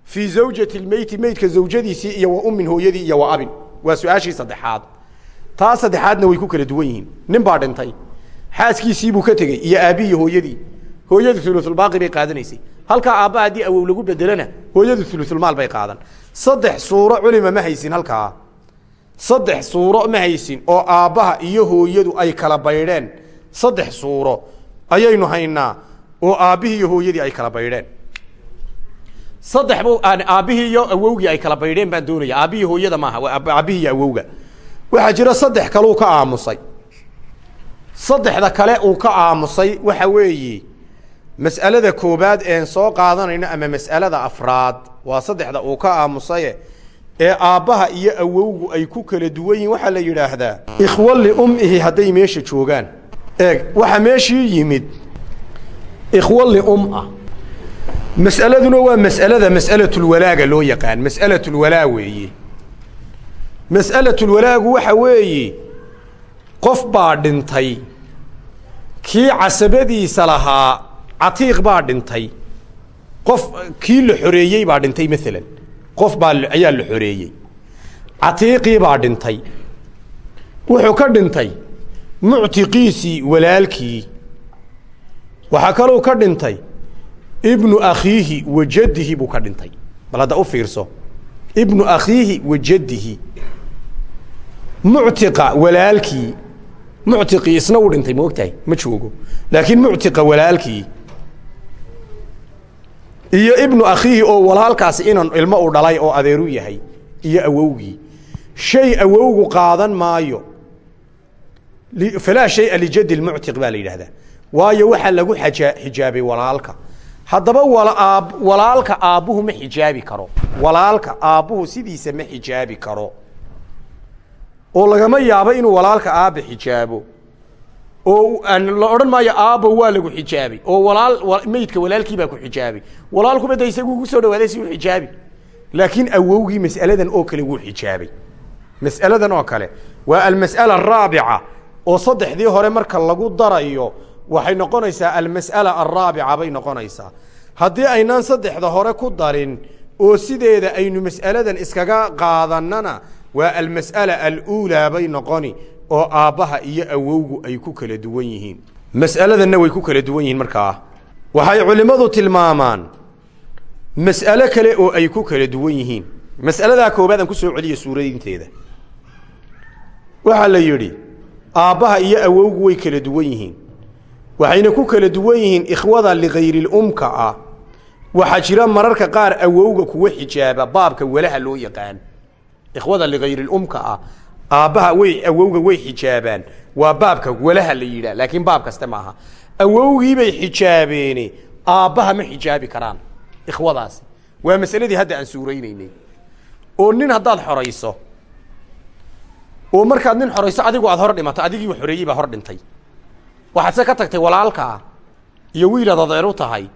A: fii zawjati lmeyti meydka zawjadiisii iyo wa ummin hooyadii iyo wa abin. Waa su'aashii taa saddexaadna way ku kala duwan yihiin. Nin baa dhintay. Xaaskiisiibuu ka tegey iyo aabbihi hooyadii. Hooyadu ulusulbaaqi bay qaadanaysay. Halkaa aabba haddii awow lagu bedelana hooyadu ulusulmaal bay qaadan. Saddex suuro culima ma haysin halkaa saddex suuro ma haysin oo aabbaha iyo hooyadu ay kala baydheen saddex suuro. Ayaynu haynaa oo aabbihii iyo hooyadii ay kala baydheen saddex bu aabbihii iyo awowgii ay kala baydheen baan doonaya aabbihii hooyada maaha. Waa aabbihii iyo awowga. Waxaa jira saddex kale uu ka aamusay. Saddexda kale uu ka aamusay waxa weeye mas'alada koobaad een soo qaadanayno ama mas'alada afraad waa saddexda uu ka aamusaye ee aabbaha iyo awowgu ay ku kala duwan yihiin waxaa la yidhaahdaa ikhwa liummihi hadday meesha joogaan. Eeg waxaa meeshii yimid. Ikhwa lium mas'aladuna waa mas'alada mas'alatulwalaaga loo yaqaan. Mas'alatulwalaa weeye. Mas'alatulwalaagu waxa weeye qof baa dhintay kii casabadiisa lahaa catiiq baa dhintay qof kii la xoreeyey baa dhintay maalan qof baa ayaa la xoreeyey. Catiiqii baa dhintay. Wuxuu ka dhintay muctiqiisii walaalkii. Waxaa kaluu ka dhintay ibnu akhiihi wa buu ka dhintay. Bal hadda u fiirso ibnu akhiihi wa muctiqa walaalkii muctiqii isna uu dhintay ma ogtahay? Ma joogo. Laakiin muctiqa walaalkii iyo ibnu akhiihi oo walaalkaasi inan ilmo u dhalay oo adeeru yahay iyo awowgii. Shay awowgu qaadan maayo. Falaa shaya lijaddi lmuctiq baa la yidhahdaa waayo waxaa lagu aja xijaabay walaalka. Haddaba walaab walaalka aabbuhu ma xijaabi karo. Walaalka aabbuhu sidiisa ma xijaabi karo. Oo lagama yaabo inuu walaalka aabba xijaabo oo la odhan maayo aabbo waa lagu xijaabay. Oo walaal meydka walaalkii baa ku xijaabay. Walaalkuba de isagu ugu soo dhawaaday si u xijaabi. Laakiin awowgii mas'aladan oo kale wuu xijaabay. Mas'aladan oo kale waa almas'ala araabica oo saddexdii hore marka lagu darayo waxay noqonaysaa almas'ala alraabica bay noqonaysaa. Haddii aynaan saddexda hore ku darin oo sideeda aynu mas'aladan iskaga qaadannana waa almas'ala aluulaa bay noqoni oo aabbaha iyo awowgu ay ku kala duwan yihiin. Mas'aladanna way ku kala duwan yihiin markaa waxay culimmadu tilmaamaan mas'alo kale oo ay ku kala duwan yihiin. Mas'aladaa koobaad aan ku soo celiya suuradinteeda waxaa la yidhi aabbaha iyo awowgu way kala duwan yihiin. Waxayna ku kala duwan yihiin ikhwada likayrilumka ah. Waxaa jira mararka qaar awowga kuwa xijaaba baabka walaha loo yaqaan. Ikhwada likayrilumka ah aabbaha way awowga way xijaabaan waa baabka walaha la yidhaah laakiin baab kaste maaha. Awowgiibay xijaabeene. Aabbaha ma xijaabi karaan ikhwadaasi. Waa masaladii hadda aan suuraynaynay. Oo nin haddaad xorayso oo markaad nin xorayso adigu aad hor dhimato adigiiba xoreeyey baa hor dhintay. Waxaad ka tagtay walaalkaa iyo wiilaad adeer u tahay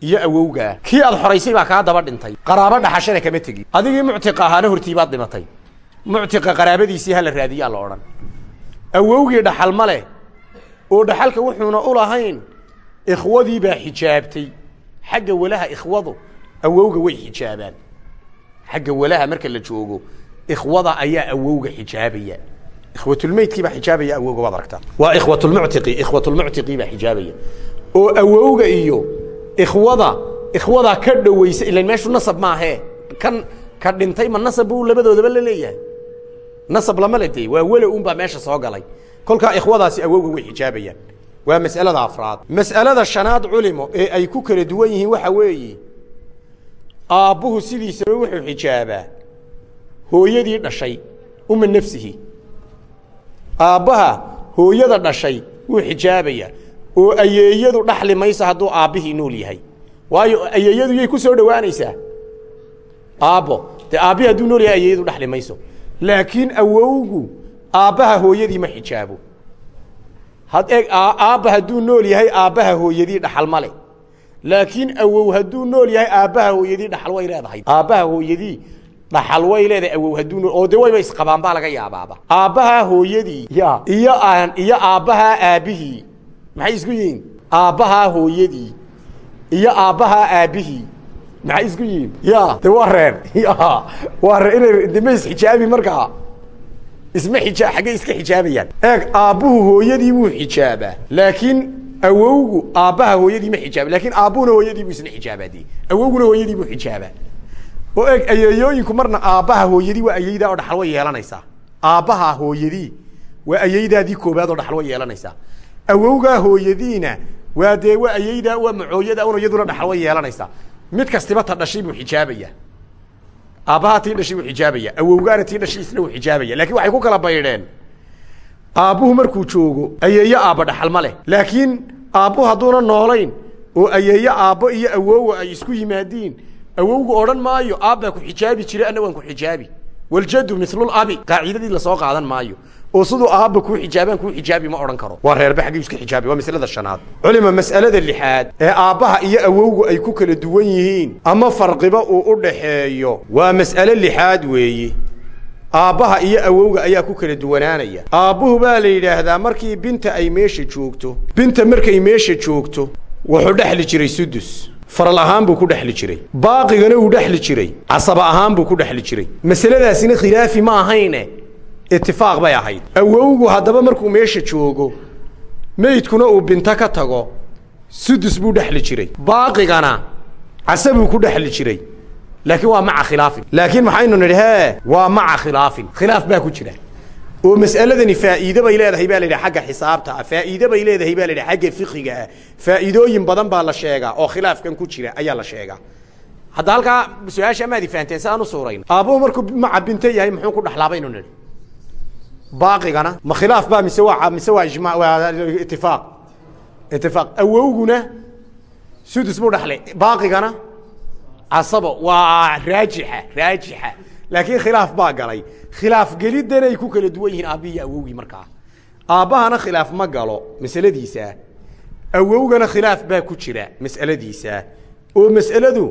A: iyo awowgaa. Kii aad xoraysay baa kaa daba dhintay. Qaraabo dhaxashana kama tegin adigii muctiqa ahaana hortii baad dhimatay muctiqa qaraabadiisii hala raadiyaa la odhan. Awowgii dhaxal ma leh oo dhaxalka wuxuuna u lahayn ikhwadii baa xijaabtay. Xagga walaha ikhwadu awowga way xijaabaan. Xagga walaha marka la joogo ikhwada ayaa awowga xijaabaya. Ikhwatulmeydkii baa xijaabaya awowga waad aragtaa. Waa ikhwatulmuctiqi ikhwatulmuctiqii baa xijaabaya. Oo awowga iyo ikhwada ikhwadaa ka dhawaysa ilan meeshu nasab maahee kan ka dhintay ma nasab buu labadoodaba la leeyahay nasab lama le dee waa wele un baa meesha soo galay. Kolkaa ikhwadaasi awowga way xijaabayaan waa mas'alada afraad. Mas'alada shanaad culimo ee ay ku kala duwan yihiin waxa weeye aabbuhu sidiisaba wuxuu xijaabaa. Hooyadii dhashay uma nafsihi. Aabbaha hooyada dhashay wuu xijaabayaa. Oo ayeeyadu dhaxli mayso hadduu aabbihii nool yahay. Waayo ayeeyadu yay ku soo dhowaanaysaa. Aabbo dee aabbihi hadduu nool yahay ayeeyadu dhaxli mayso laakiin awowgu aabbaha hooyadii ma xijaabo. Had eeg aabba nool yahay aabbaha hooyadii dhaxal ma le laakiin awow hadduu nool yahay aabbaha hooyadii dhaxal way leedahay. Aabbaha hooyadii dhaxal way leedahay awow hadduu nool oo de wayba isqabaan baa laga yaabaaba aabbaha hooyadii ya iyo aan iyo aabbahaa aabbihii maxay isku yihiin? Aabbahaa hooyadii iyo aabbahaa aabbihii maxay isku yihiin ya de waa reer ya waa reer inay de ma isxijaabi markaa isma xijaa xaggay iska xijaabayaan eeg aabbuhu hooyadii wuu xijaabaa laakiin awowgu aabbaha hooyadii ma xijaaba laakiin aabbuhuna hooyadii buu isna xijaabaa de awowguna hooyadii buu xijaabaa oo eeg ayeeyooyinku marna aabbaha hooyadii waa ayeydaa oo dhaxal way yeelanaysaa. Aabbaha hooyadii waa ayeydaadii koobaad oo dhaxal way yeelanaysaa. Awowgaa hooyadiina waa dee waa ayeydaa waa macooyada un iyaduna dhaxal way yeelanaysaa mid kastiba ta dhashay buu xijaabaya. Aabbahaa tii dhashay buu xijaabaya. Awowgaana tii dhashay isna uu xijaabaya. Lakin waxay ku kala baydheen. Aabbuhu markuu joogo ayeeyo aabba dhaxal ma leh. Laakiin aabbuhu hadduuna noolayn oo ayeeyo aabbo iyo awowa ay isku yimaadiin awowgu odhan maayo aabbaa ku xijaabi jira anna waan ku xijaabi. Waljaddu milulabi qaacidadii la soo qaadan maayo oo siduu aabba kuu xijaabaan kuu xijaabi ma odhan karo. Waa reerba xaggii iska xijaabi waa maslada shanaad. Culima mas'alada lixaad ee aabbaha iyo awowgu ay ku kala duwan yihiin ama farqiba uu u dhaxeeyo waa mas'ale lixaad weeye aabbaha iyo awowga ayaa ku kala duwanaanaya. Aabbuhu baa la yidhaahdaa markii binta ay meesha joogto binta markay meesha joogto wuxuu dhexli jiray sudus. Faral ahaan buu ku dhexli jiray. Baaqigana uu dhexli jiray. Casaba ahaan buu ku dhexli jiray. Masaladaasina khilaafi ma ahayne itifaaq bay ahayd. Awowgu haddaba markuu meesha joogo meydkuna uu binto ka tago sudus buu dhexli jiray. Baaqigana casabuu ku dhexli jiray. Laakiin waa maca khilaafin. Laakiin maxaynu nidhi he waa maca khilaafin. Khilaaf baa ku jira. Oo mas'aladani faa'iide bay leedahay baa la yidhaha xagga xisaabta ah faa'iide bay leedahay baa la yidhaha xagga fiqiga ah. Faa'iidooyin badan baa la sheegaa oo khilaafkan ku jira ayaa la sheegaa. Hadda halkaa su'aasha amaadi fahanteen si aan u suurayn aabbuhu markuu maca binto yahay muxuu ku dhexlaa baynu nidhi baaqigana ma khilaaf baa mise waa mise waa ijma waa itifaaq itifaaq awowguna sudus buu dhaxlay. Baaqigana casabo. Waa raajixa raajixa. Laakiin khilaaf baa galay. Khilaaf geliddanay ku kala duwan yihiin aabbihi iyo awowgii markaa. Aabbahana khilaaf ma galo masaladiisa. Awowgana khilaaf baa ku jira mas'aladiisa. Oo mas'aladu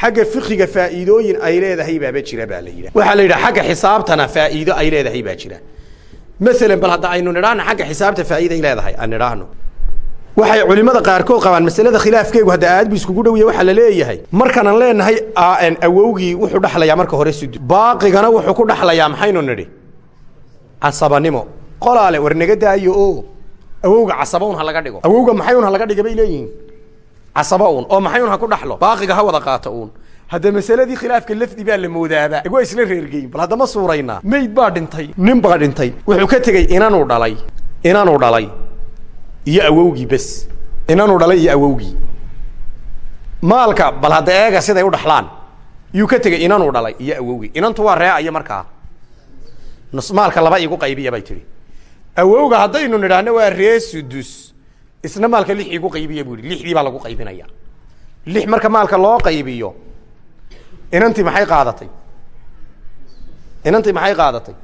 A: xagga fikiga faa'iidooyin ay leedahay baaba jira baa la yidhah waxaa la yidhaha xagga xisaabtana faa'iido ay leedahay baa jira masalan bal hadda aynu nidhaahno xagga xisaabta faa'iida ay leedahay aan nidhaahno. Waxay culimada qaarkood qabaan masalada khilaafkeegu hadda aad bu iskugu dhow yahay waxaa la leeyahay. Markanan leenahay awowgii wuxuu dhaxlayaa marka hore sud baaqigana wuxuu ku dhaxlayaa maxaynu nidhi? Casabanimo. Qolaale war naga daayo o awowga casaba un ha laga dhigo. Awowga maxay un ha laga dhiga bay leeyihiin? Casaba un oo maxay un ha ku dhaxlo? Baaqiga ha wada qaato uun hadda masaladii khilaafka lafdi baa la moodaaba. Waa isla reergeyn bal haddama suuraynaa mayd baa dhintay nin baa dhintay. Wuxuu ka tegey inanuu dhalay inanuu dhalay iyo awowgii bes. Inanuu dhalay iyo awowgii. Maalka bal hadda eega siday u dhaxlaan. Yuu ka tegey inanuu dhalay iyo awowgii. Inantu waa reeayo markaa. Nus maalka laba igu qaybiya bay tihi awowga haddaynu nidhaahno waa ree sudus. Isna maalka lix igu qaybiya bu yihi lixdii baa lagu qaybinaya lix marka maalka loo qaybiyo inantii maxay qaadatay? Inantii maxay qaadatay?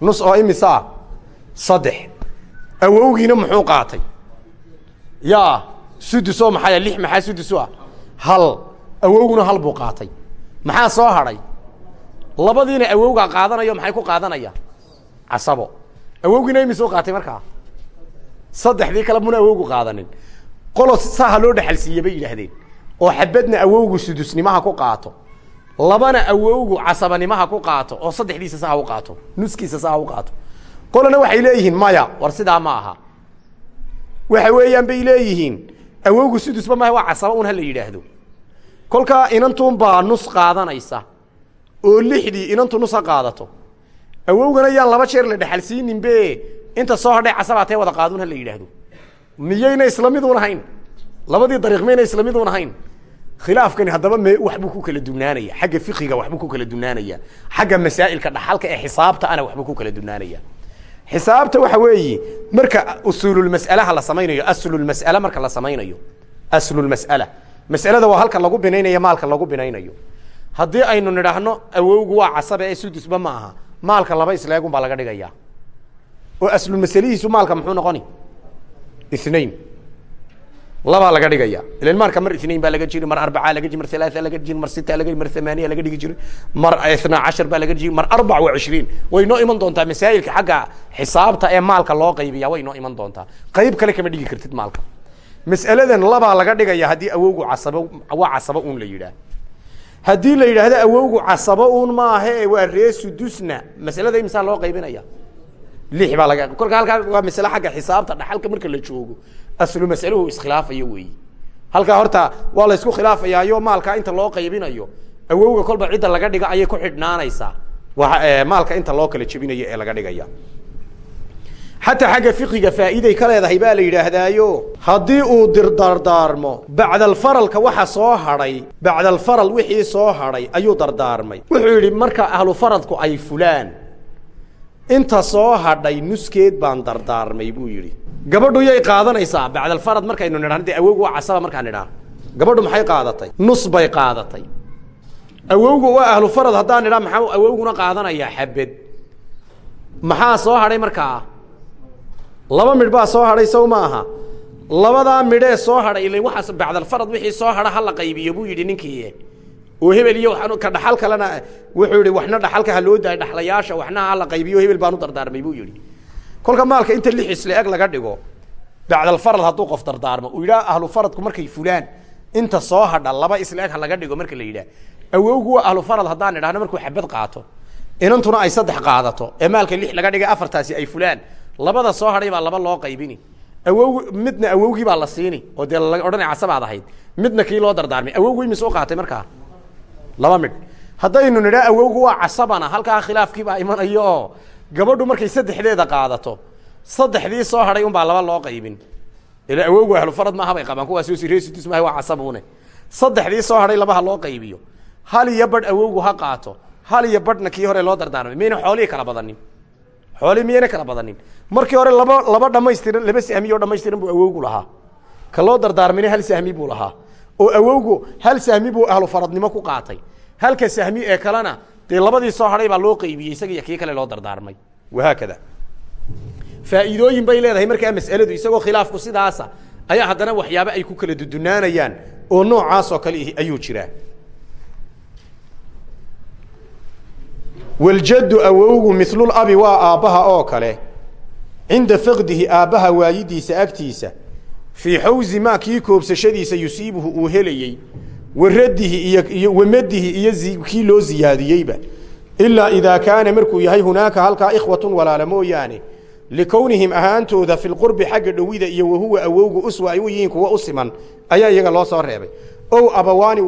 A: Nus oo imisa saddex. Awowgiina muxuu qaatay? Yaa sudus oo lix maxaa sudus ah? Hal. Awowguna hal buu qaatay. Maxaa soo hadhay? Labadiina awowgaa qaadanayo maxay ku qaadanaya? Casabo. Awowgiina imisuu qaatay markaa? Saddexdii kale muna awowgu qaadanin. Qolo saaha loo dhexalsiiye bay yidhaahdeen. Oo xabadna awowgu sudusnimaha ku qaato labana awowgu casabanimaha ku qaato oo saddexdiisa saha u qaato nuskiisa saha u qaato. Qolana waxay leeyihiin maya war sidaa ma aha. Waxa weeyaan bay leeyihiin awowgu sudusba maha waa casaba un ha la yidhaahdo. Kolkaa inantuun baa nus qaadanaysa oo lixdii inantu nus qaadato. Awowgana yaan laba jeer la dhexalsiininbe inta soo hadhay casabaatee wada qaadun ha la yidhaahdo. Miyayna isla miduun ahayn? Labadii dariiq mayna isla ahayn khilaafkani haddaba me waxbuu ku kala dunaanaya xagga fikiga waxbuu ku kala dunaanaya xagga masaa'ilka dhaxalka ee xisaabta ana waxbuu ku kala dunaanaya xisaabta waxa weeye marka usuululmas'alaha la samaynayo aslulmas'ala marka la samaynayo. Aslulmas'ala mas'alada waa halka lagu binaynayo maalka lagu binaynayo. Haddii aynu nidhaahno awowgu waa casabe ee sudusba ma aha. Maalka laba isleegun baa laga dhigaya oo aslulmasalihiisu maalka muxuu noqoni? Inain labaa laga dhigaya ilan maalka mar inain baa laga jiri mar arbacaa laga jiri mar alaaa laga jiri mar sita laga mar amaaniya laga dhigi jiray mar itnaa cashar baa laga jiri mar arbac wa cishriin. Way noo iman doontaa masaa'ilka xagga xisaabta ee maalka loo qaybiya way noo iman doontaa. Qayb kale kama dhigi kartid maalka. Mas'aladan labaa laga dhigaya haddii awowgu casabo waa casabo un la yidhaah haddii la yidhaahdo awowgu casabo un maaha ee waa ree sudusna masalada imsaa loo qaybinaya lix baa laga kolka halkaa waa masale xagga xisaabta dhaxalka marka la joogo aslu masaluhu iskhilaafayo weeyi halkaa horta waa la isku khilaafayaayo maalkaa inta loo qaybinayo awowga kolba cidda laga dhiga ayay ku xidhnaanaysaa. Wa maalka inta loo kala jebinayo ee laga dhigaya. Xataa xagga fiqiga faa'iiday ka baa la yidhaahdaayo haddii uu dirdardaarmo bacdalfaralka waxa soo hadhay bacdalfaral wixii soo hadhay ayuu dardaarmay. Wuxuu yidhi marka ahlu faradku ay fulaan inta soo hadhay nuskeed baan dardaarmay buu yidhi. Gabadhu yay qaadanaysaa bacdalfarad markaynu nidhahno dee awowgu waa casaba markaan nidhaah gabadhu maxay qaadatay? Nus bay qaadatay. Awowgu waa ahlu farad haddaan nidhaa maxaa awowguna qaadanayaa xabed maxaa soo hadhay markaa? Laba midh baa soo hadhay sow ma aha. Labadaa midhee soo hadhay ila waxaas bacdalfarad wixii soo hadha hala qaybiyo buu yidhi ninkii oo hebel iyo ka dhaxal kalena wuxuu yihi waxna dhaxalka ha loo daayo dhaxlayaasha waxna hala qaybiyo hebel baan u dardaarmay buu yihi kolka maalka inta lix isle eg laga dhigo bacdalfarad hadduu qof dardaarmo. Uu yidhaha ahlu faradku markay fulaan inta soo hadha laba isle eg ha laga dhigo marka la yidhaah awowgu waa ahlu farad haddaan idhahno markuu xabad qaato. Inantuna ay saddex qaadato. Ee maalka lix laga dhigay afartaasi ay fulaan. Labada soo hadhay baa laba loo qaybini. Awowgi midna awowgii baa la siini oo dee la odhanay casabaad ahayd. Midna kii loo dardaarmay. Awowgu imis u qaatay markaa laba midh haddaynu nidhaa awowgu waa casabana halkaa khilaafkii baa imanayo oo gabadhu markay saddexdeeda qaadato saddexdii soo hadhay un baa laba loo qaybin. Ila awowgu ahlufarad maaha bay qabaan kuwaas reesitus maaha waa casabune saddexdii soo hadhay labaha loo qaybiyo. Hal iyo badh awowgu ha qaato hal iyo badhna kii hore loo dardaarmay. Miyayna xoolihii kala badanin? Xoolihii miyayna kala badanin? Markii hore laba laba dhamaystiran laba sahmiyo o dhamaystiran buu awowgu lahaa. Ka loo dardaarmayna hal sahmi buu lahaa. Oo awowgu hal sahmi buu ahlu faradnimo ku qaatay halka sahmi ee kalena dee labadii soo hadhay baa loo qaybiyey isaga iyo kii kale loo dardaarmay. Wahaakada faa'iidooyin bay leedahay. Markaa mas'aladu isagoo khilaafku sidaasa ayaa haddana waxyaabo ay ku kala dudunaanayaan oo noocaas oo kale ayuu jiraa. Waljaddu awowgu milul abi waa aabbaha oo kale. Cinda faqdihi aabbaha waayidiisa agtiisa fii xawsi maa kii koobsashadiisa yusiibuhu uu helayey wa raddihi iyo wamadihi iyo kii loo ziyaadiyeyba. Ilaa idaa kaana markuu yahay hunaaka halkaa ikhwatun walaala mooyaane likownihim ahaantooda fi lqurbi xagga dhowida iyo wahuwa awowga uswa ay u yihiin kuwa u siman ayaa iyaga loo soo reebay. Ow abawaani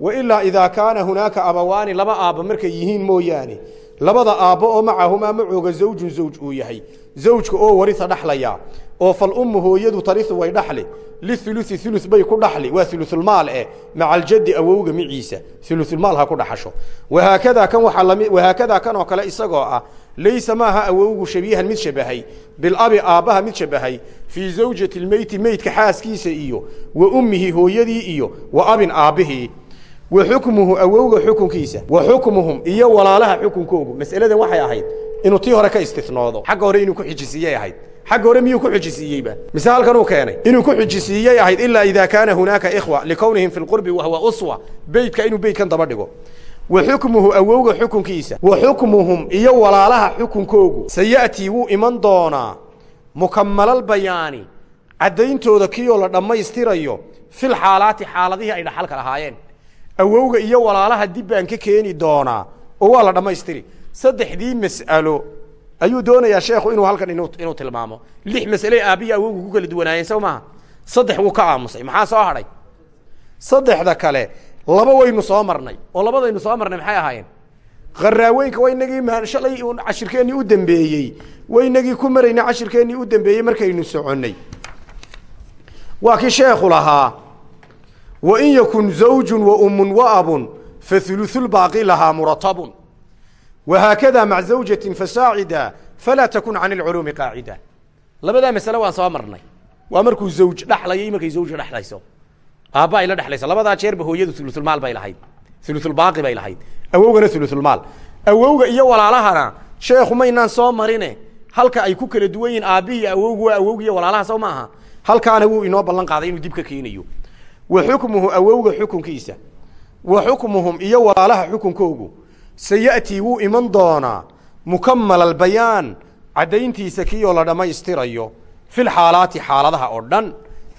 A: wa ilaa idaa kaana hunaaka abawaani laba aabbo markay yihiin mooyaane labada aabbo oo macahumaa macooga zawjun zawj uu yahay. Zawjka oo warisa dhaxlaya oo fal ummu hooyadu tarisu way dhaxli. Liulusi ulu bay ku dhaxli. Waa ulusulmaal eh maca aljaddi awowga miciisa. Ulusulmaal ha ku dhaxasho. Wahaakadaa kan oo kale isagoo ah laysa maaha awowgu shabiihan mid shabahay. Bilabi aabbaha mid shabahay. Fii zawjati lmeyti meydka xaaskiisa iyo wa ummihi hooyadii iyo wa abin aabbihii wa xukmuhu awowga xukunkiisa. Wa xukmuhum iyo walaalaha xukunkoogu. Mas'aladan waxay ahayd inuu tii hore ka istinoodo xagga hore inuu ku xijisiiyey ahayd xagga hore miyuu ku xijisiiyeyba mise halkanuu keenay. Inuu ku xijisiiyey ahayd ilaa idaa kaana hunaaka ikhwa likownihim fi lqurbi wahwa uswa. Beytka inuu beytkan daba dhigo. Wa xukmuhu awowga xukunkiisa. Wa xukmuhum iyo walaalaha xukunkoogu. Saya'tii wuu iman doonaa. Mukamalaalbayaani caddayntooda kioo la dhammaystirayo. Fil xaalaati xaaladihii ay dhaxalka lahaayeen. Awowga iyo walaalaha dib baan ka keeni doonaa. Oo waa la dhammaystiri. Saddexdii mas'alo ayuu doonayaa sheekhu inuu halkan inu inuu tilmaamo. Lix mas'ale aabbihi awowgu ku kala duwanaayeen sow maaha saddex wuu ka aamusay maxaa soo hadhay saddexda kale laba waynu soo marnay oo labadaynu soo marnay maxay ahaayeen? Kharaaweynka waa inagii m shalay cashirkeennii u dambeeyey waa inagii ku maraynay cashirkeennii u dambeeyey markaynu soconnay. Waa kii sheekhu lahaa wain yakun zawjun wa ummun wa abun fauluثulbaaqi lahaa muratabun wahaakada maca zawjatin fasaacida falaa takun can ilculuumi qaacida labadaa masale waan soo marnay waa markuu zawj dhaxlayo markay zawja dhexlayso aabba ay la dhexlayso labadaa jeerba hooyadu ulusulmaal bay lahayd ulusulbaaqi bay lahayd awowgana ulusulmaal awowga iyo walaalahana sheekhu maynaan soo marine halka ay ku kala duwan yihiin aabbihii awowgu waa awowga iyo walaalaha sow maaha halkaana wuu inoo ballan qaaday inuu dib ka keenayo wa xukmuhu awowga xukunkiisa wa xukmuhum iyo walaalaha xukunkoogu saya'tii wuu iman doonaa. Mukamal albayaan caddayntiisa kioo la dhammaystirayo fil xaalaati xaaladaha oo dhan.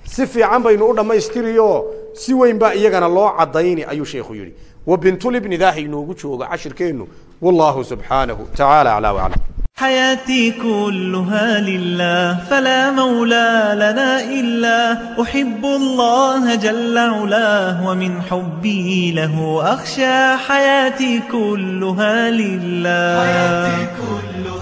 A: Si fiican baynu u dhammaystiriyo si weyn baa iyagana loo caddayni ayuu sheekhu yidhi. Wa bintulibni daaha inoogu joogo cashirkeennu. Wallaahu subxaanahu tacaala aclaa waclam
B: حياتي كلها لله فلا مولى لنا إلا أحب الله جل علاه ومن حبي له أخشى حياتي كلها لله حياتي كلها